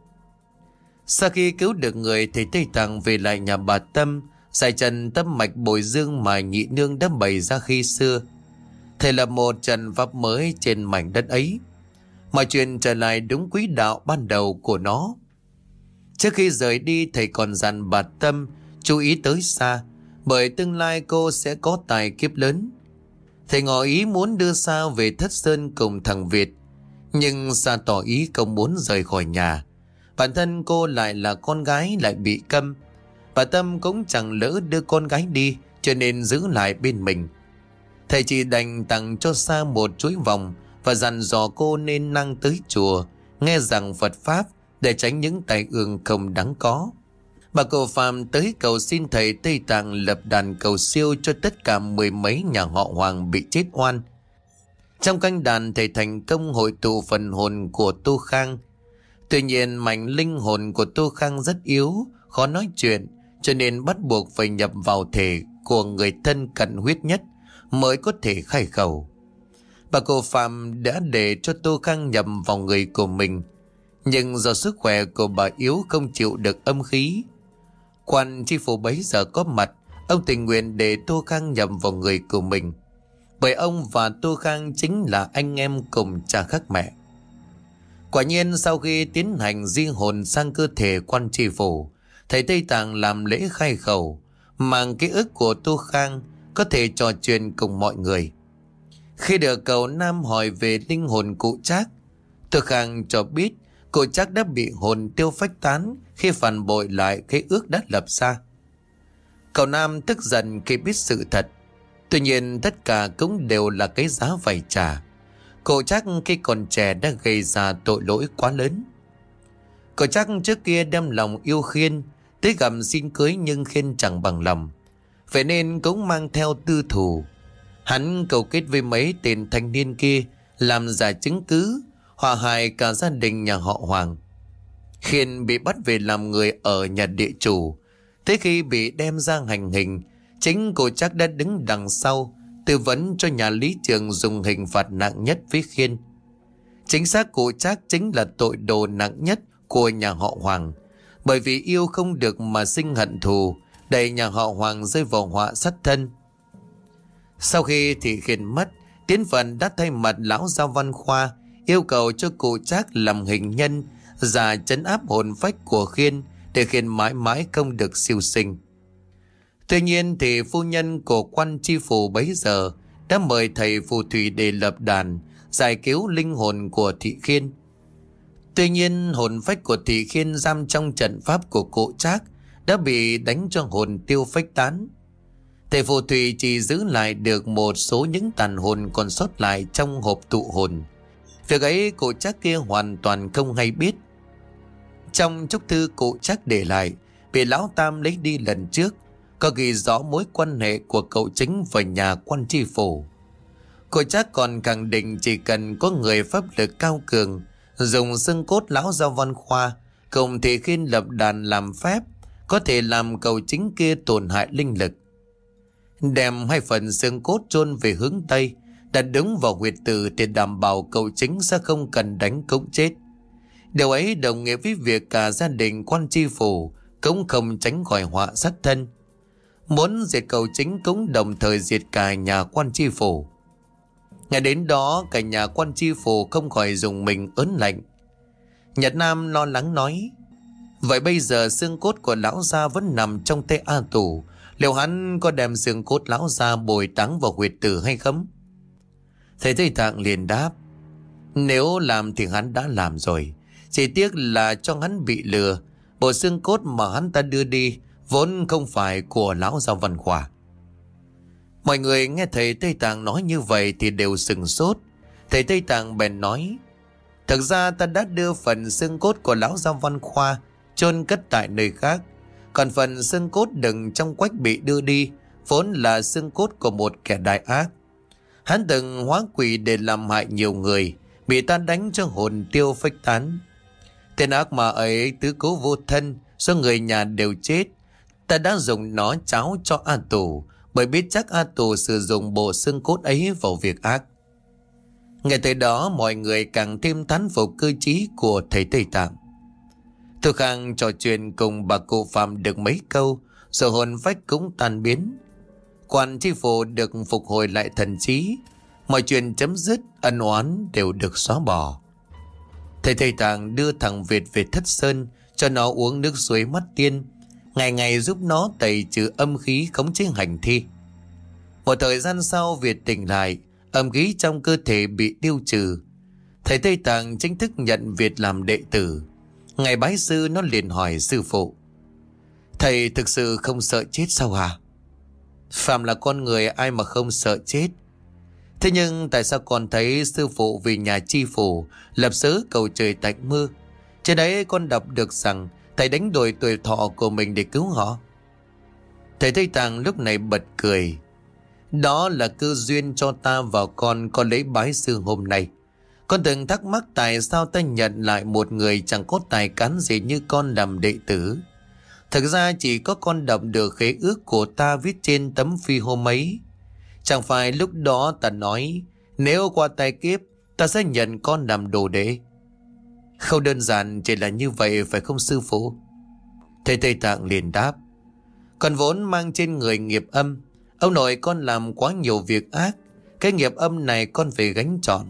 Sau khi cứu được người thì Tây Tạng về lại nhà bà Tâm, giải trần tâm mạch bồi dương mà nhị nương đã bày ra khi xưa. Thầy là một trần pháp mới trên mảnh đất ấy. Mọi chuyện trở lại đúng quý đạo ban đầu của nó. Trước khi rời đi thầy còn dặn bà Tâm chú ý tới xa, bởi tương lai cô sẽ có tài kiếp lớn. Thầy ngỏ ý muốn đưa Sa về Thất Sơn cùng thằng Việt, nhưng Sa tỏ ý không muốn rời khỏi nhà. Bản thân cô lại là con gái lại bị câm. Bà Tâm cũng chẳng lỡ đưa con gái đi cho nên giữ lại bên mình. Thầy chỉ đành tặng cho Sa một chuỗi vòng và dặn dò cô nên năng tới chùa, nghe rằng Phật Pháp để tránh những tai ương không đáng có. Bà cầu phàm tới cầu xin thầy Tây Tạng lập đàn cầu siêu cho tất cả mười mấy nhà họ Hoàng bị chết oan. Trong canh đàn thầy thành công hội tụ phần hồn của Tô Khang. Tuy nhiên mảnh linh hồn của Tô Khang rất yếu, khó nói chuyện, cho nên bắt buộc phải nhập vào thể của người thân cận huyết nhất mới có thể khai khẩu. Bà cô Phạm đã để cho Tô Khang nhập vào người của mình, nhưng do sức khỏe của bà yếu không chịu được âm khí. Quan chi phủ bấy giờ có mặt, ông tình nguyện để Tô Khang nhầm vào người của mình. Bởi ông và Tô Khang chính là anh em cùng cha khác mẹ. Quả nhiên sau khi tiến hành di hồn sang cơ thể quan tri phủ, thầy Tây Tạng làm lễ khai khẩu, mang ký ức của Tô Khang có thể trò chuyện cùng mọi người. Khi được cầu Nam hỏi về linh hồn cụ Trác, Tô Khang cho biết cụ Trác đã bị hồn tiêu phách tán khi phản bội lại cái ước đã lập ra. Cậu Nam tức giận khi biết sự thật, tuy nhiên tất cả cũng đều là cái giá phải trả. Cậu chắc khi còn trẻ đã gây ra tội lỗi quá lớn. Cậu chắc trước kia đem lòng yêu khiên, tới gặp xin cưới nhưng khiên chẳng bằng lòng. Vậy nên cũng mang theo tư thủ. Hắn cầu kết với mấy tên thanh niên kia làm giả chứng cứ, hòa hại cả gia đình nhà họ Hoàng. Khiên bị bắt về làm người ở nhà địa chủ. Thế khi bị đem ra hành hình, chính cô chắc đã đứng đằng sau, tư vấn cho nhà lý trường dùng hình phạt nặng nhất với Khiên. Chính xác cụ Trác chính là tội đồ nặng nhất của nhà họ Hoàng. Bởi vì yêu không được mà sinh hận thù, đẩy nhà họ Hoàng rơi vào họa sát thân. Sau khi thị khiển mất, Tiến Phần đã thay mặt lão Giao Văn Khoa yêu cầu cho cụ Trác làm hình nhân giả chấn áp hồn phách của Khiên để Khiên mãi mãi không được siêu sinh. Tuy nhiên thì phu nhân của quan chi phủ bấy giờ đã mời thầy phù thủy để lập đàn, giải cứu linh hồn của thị khiên. Tuy nhiên, hồn phách của thị khiên giam trong trận pháp của cụ trác đã bị đánh cho hồn tiêu phách tán. Thầy phù thủy chỉ giữ lại được một số những tàn hồn còn sót lại trong hộp tụ hồn. Việc ấy cụ trác kia hoàn toàn không hay biết. Trong chúc thư cụ chắc để lại, bị lão Tam lấy đi lần trước, có ghi rõ mối quan hệ của cậu chính và nhà quan tri phủ. Cô chắc còn khẳng định chỉ cần có người pháp lực cao cường, dùng xương cốt lão giao văn khoa, cùng thì khi lập đàn làm phép, có thể làm cầu chính kia tổn hại linh lực. Đem hai phần xương cốt chôn về hướng Tây, đặt đứng vào huyệt tử để đảm bảo cầu chính sẽ không cần đánh cống chết. Điều ấy đồng nghĩa với việc cả gia đình, quan tri phủ cũng không tránh khỏi họa sát thân. Muốn diệt cầu chính cũng đồng thời diệt cả nhà quan tri phủ. Ngày đến đó, cả nhà quan tri phủ không khỏi dùng mình ớn lạnh. Nhật Nam lo lắng nói, Vậy bây giờ xương cốt của lão gia vẫn nằm trong tay A Tù, Liệu hắn có đem xương cốt lão gia bồi táng vào huyệt tử hay không? Thầy Tây Tạng liền đáp, Nếu làm thì hắn đã làm rồi chỉ tiếc là cho hắn bị lừa Bộ xương cốt mà hắn ta đưa đi Vốn không phải của lão Giao văn khỏa Mọi người nghe thầy Tây Tạng nói như vậy thì đều sừng sốt. Thầy Tây Tạng bèn nói, Thật ra ta đã đưa phần xương cốt của lão Giao Văn Khoa chôn cất tại nơi khác. Còn phần xương cốt đựng trong quách bị đưa đi, vốn là xương cốt của một kẻ đại ác. Hắn từng hóa quỷ để làm hại nhiều người, bị ta đánh cho hồn tiêu phách tán. Tên ác mà ấy tứ cố vô thân, số người nhà đều chết. Ta đã dùng nó cháo cho A Tù, bởi biết chắc A Tù sử dụng bộ xương cốt ấy vào việc ác. Ngày tới đó mọi người càng thêm thán phục cư trí của thầy Tây Tạng. Thu Khang trò chuyện cùng bà cụ Phạm được mấy câu, rồi hồn vách cũng tan biến. Quan chi phủ được phục hồi lại thần trí, mọi chuyện chấm dứt, ân oán đều được xóa bỏ. Thầy thầy tàng đưa thằng Việt về Thất Sơn cho nó uống nước suối mắt tiên, ngày ngày giúp nó tẩy trừ âm khí khống chế hành thi. Một thời gian sau Việt tỉnh lại, âm khí trong cơ thể bị tiêu trừ. Thầy Tây Tạng chính thức nhận Việt làm đệ tử. Ngày bái sư nó liền hỏi sư phụ. Thầy thực sự không sợ chết sao hả? Phạm là con người ai mà không sợ chết. Thế nhưng tại sao con thấy sư phụ vì nhà chi phủ lập sớ cầu trời tạnh mưa? Trên đấy con đọc được rằng Thầy đánh đổi tuổi thọ của mình để cứu họ. Thầy Tây Tạng lúc này bật cười. Đó là cơ duyên cho ta và con con lấy bái sư hôm nay. Con từng thắc mắc tại sao ta nhận lại một người chẳng có tài cán gì như con làm đệ tử. Thực ra chỉ có con đọc được khế ước của ta viết trên tấm phi hôm ấy. Chẳng phải lúc đó ta nói, Nếu qua tay kiếp, Ta sẽ nhận con làm đồ đệ không đơn giản chỉ là như vậy, phải không sư phụ? Thầy Tây Tạng liền đáp. Còn vốn mang trên người nghiệp âm. Ông nội con làm quá nhiều việc ác. Cái nghiệp âm này con phải gánh trọn.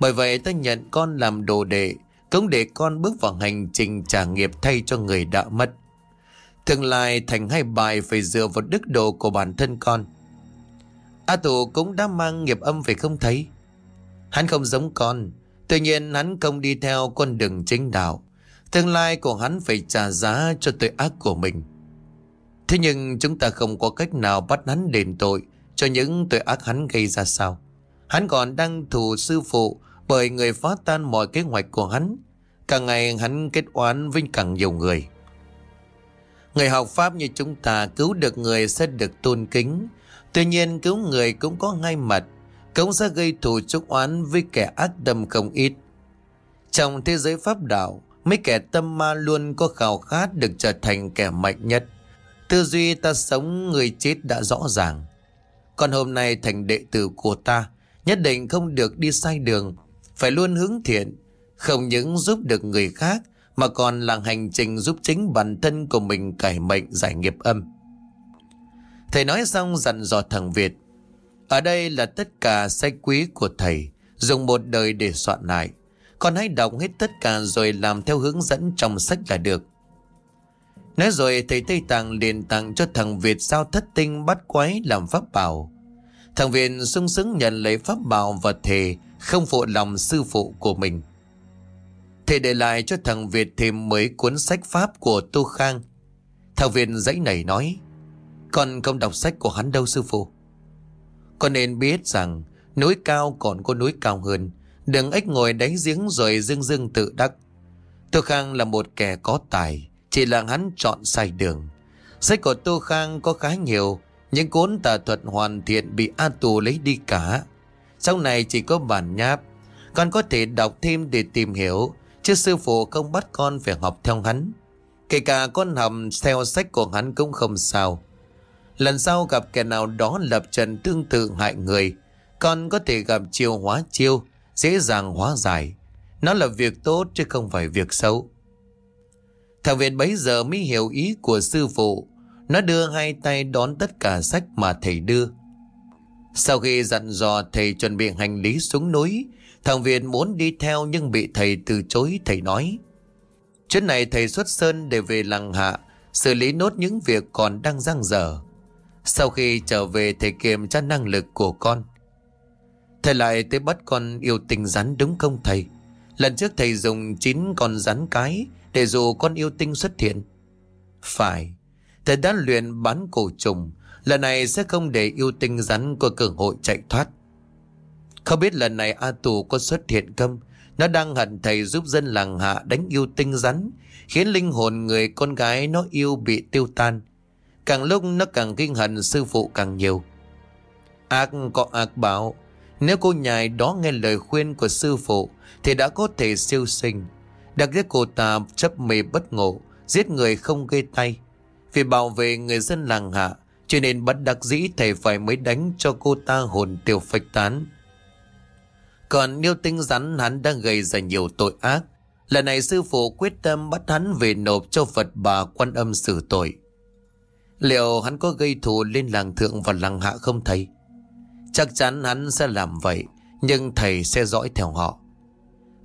Bởi vậy ta nhận con làm đồ đệ. Cũng để con bước vào hành trình trả nghiệp thay cho người đã mất. Tương lai thành hay bài phải dựa vào đức độ của bản thân con. A tù cũng đã mang nghiệp âm phải không thấy? Hắn không giống con. Tuy nhiên, hắn không đi theo con đường chính đạo. Tương lai của hắn phải trả giá cho tội ác của mình. Thế nhưng chúng ta không có cách nào bắt hắn đền tội cho những tội ác hắn gây ra sao. Hắn còn đang thù sư phụ bởi người phá tan mọi kế hoạch của hắn. Càng ngày hắn kết oán với càng nhiều người. Người học Pháp như chúng ta cứu được người sẽ được tôn kính. Tuy nhiên cứu người cũng có ngay mặt cũng sẽ gây thù chúc oán với kẻ ác tâm không ít. Trong thế giới pháp đạo, mấy kẻ tâm ma luôn có khao khát được trở thành kẻ mạnh nhất. Tư duy ta sống người chết đã rõ ràng. Còn hôm nay thành đệ tử của ta, nhất định không được đi sai đường. phải luôn hướng thiện, không những giúp được người khác mà còn là hành trình giúp chính bản thân của mình cải mệnh giải nghiệp âm. Thầy nói xong dặn dò thằng Việt. Ở đây là tất cả sách quý của thầy, dùng một đời để soạn lại. Con hãy đọc hết tất cả rồi làm theo hướng dẫn trong sách là được. Nói rồi thầy Tây Tạng liền tặng cho thằng Việt sao thất tinh bắt quái làm pháp bảo. Thằng Việt sung sướng nhận lấy pháp bảo và thề không phụ lòng sư phụ của mình. Thầy để lại cho thằng Việt thêm mấy cuốn sách pháp của Tô Khang. Thằng Việt dãy nảy nói, con không đọc sách của hắn đâu sư phụ. Con nên biết rằng núi cao còn có núi cao hơn. Đừng ếch ngồi đáy giếng rồi dưng dưng tự đắc. Tô Khang là một kẻ có tài, chỉ là hắn chọn sai đường. Sách của Tô Khang có khá nhiều, những cuốn tà thuật hoàn thiện bị A Tù lấy đi cả. Sau này chỉ có bản nháp, con có thể đọc thêm để tìm hiểu, chứ sư phụ không bắt con phải học theo hắn. Kể cả con học theo sách của hắn cũng không sao. Lần sau gặp kẻ nào đó lập trần tương tự hại người, con có thể gặp chiêu hóa chiêu, dễ dàng hóa giải. Nó là việc tốt chứ không phải việc xấu. Thằng Việt bấy giờ mới hiểu ý của sư phụ. Nó đưa hai tay đón tất cả sách mà thầy đưa. Sau khi dặn dò thầy chuẩn bị hành lý xuống núi, thằng Việt muốn đi theo nhưng bị thầy từ chối. Thầy nói, chuyến này thầy xuất sơn để về làng hạ, xử lý nốt những việc còn đang giang dở. Sau khi trở về thầy kiểm tra năng lực của con. Thầy lại tới bắt con yêu tinh rắn đúng không thầy? Lần trước thầy dùng 9 con rắn cái để dụ con yêu tinh xuất hiện. Phải, thầy đã luyện bắn cổ trùng, lần này sẽ không để yêu tinh rắn có cơ hội chạy thoát. Không biết lần này A Tù có xuất hiện không? Nó đang hận thầy giúp dân làng hạ đánh yêu tinh rắn, khiến linh hồn người con gái nó yêu bị tiêu tan. Càng lúc nó càng kinh hận sư phụ càng nhiều. Ác có ác báo, nếu cô nhài đó nghe lời khuyên của sư phụ thì đã có thể siêu sinh. Đặc biệt cô ta chấp mê bất ngộ, giết người không gây tay. Vì bảo vệ người dân làng hạ, cho nên bắt đặc dĩ thầy phải mới đánh cho cô ta hồn tiêu phách tán. Còn yêu tinh rắn hắn đang gây ra nhiều tội ác. Lần này sư phụ quyết tâm bắt hắn về nộp cho Phật bà quan âm xử tội. Liệu hắn có gây thù lên làng thượng và làng hạ không thầy? Chắc chắn hắn sẽ làm vậy, nhưng thầy sẽ dõi theo họ.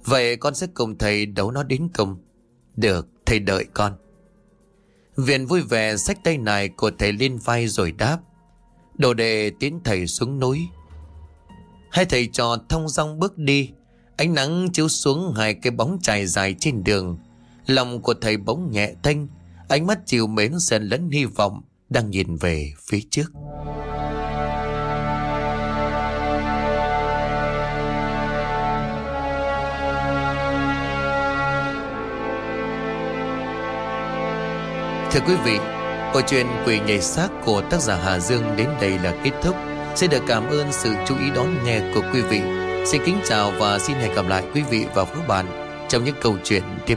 Vậy con sẽ cùng thầy đấu nó đến cùng. Được, thầy đợi con. Viện vui vẻ xách tay này của thầy lên vai rồi đáp. Đồ đệ tiến thầy xuống núi. Hai thầy trò thông dong bước đi. Ánh nắng chiếu xuống hai cái bóng trải dài trên đường. Lòng của thầy bóng nhẹ thanh. Ánh mắt chiều mến xen lẫn hy vọng đang nhìn về phía trước. Thưa quý vị, câu chuyện quỷ nhảy xác của tác giả Hà Dương đến đây là kết thúc. Xin được cảm ơn sự chú ý đón nghe của quý vị. Xin kính chào và xin hẹn gặp lại quý vị và các bạn trong những câu chuyện tiếp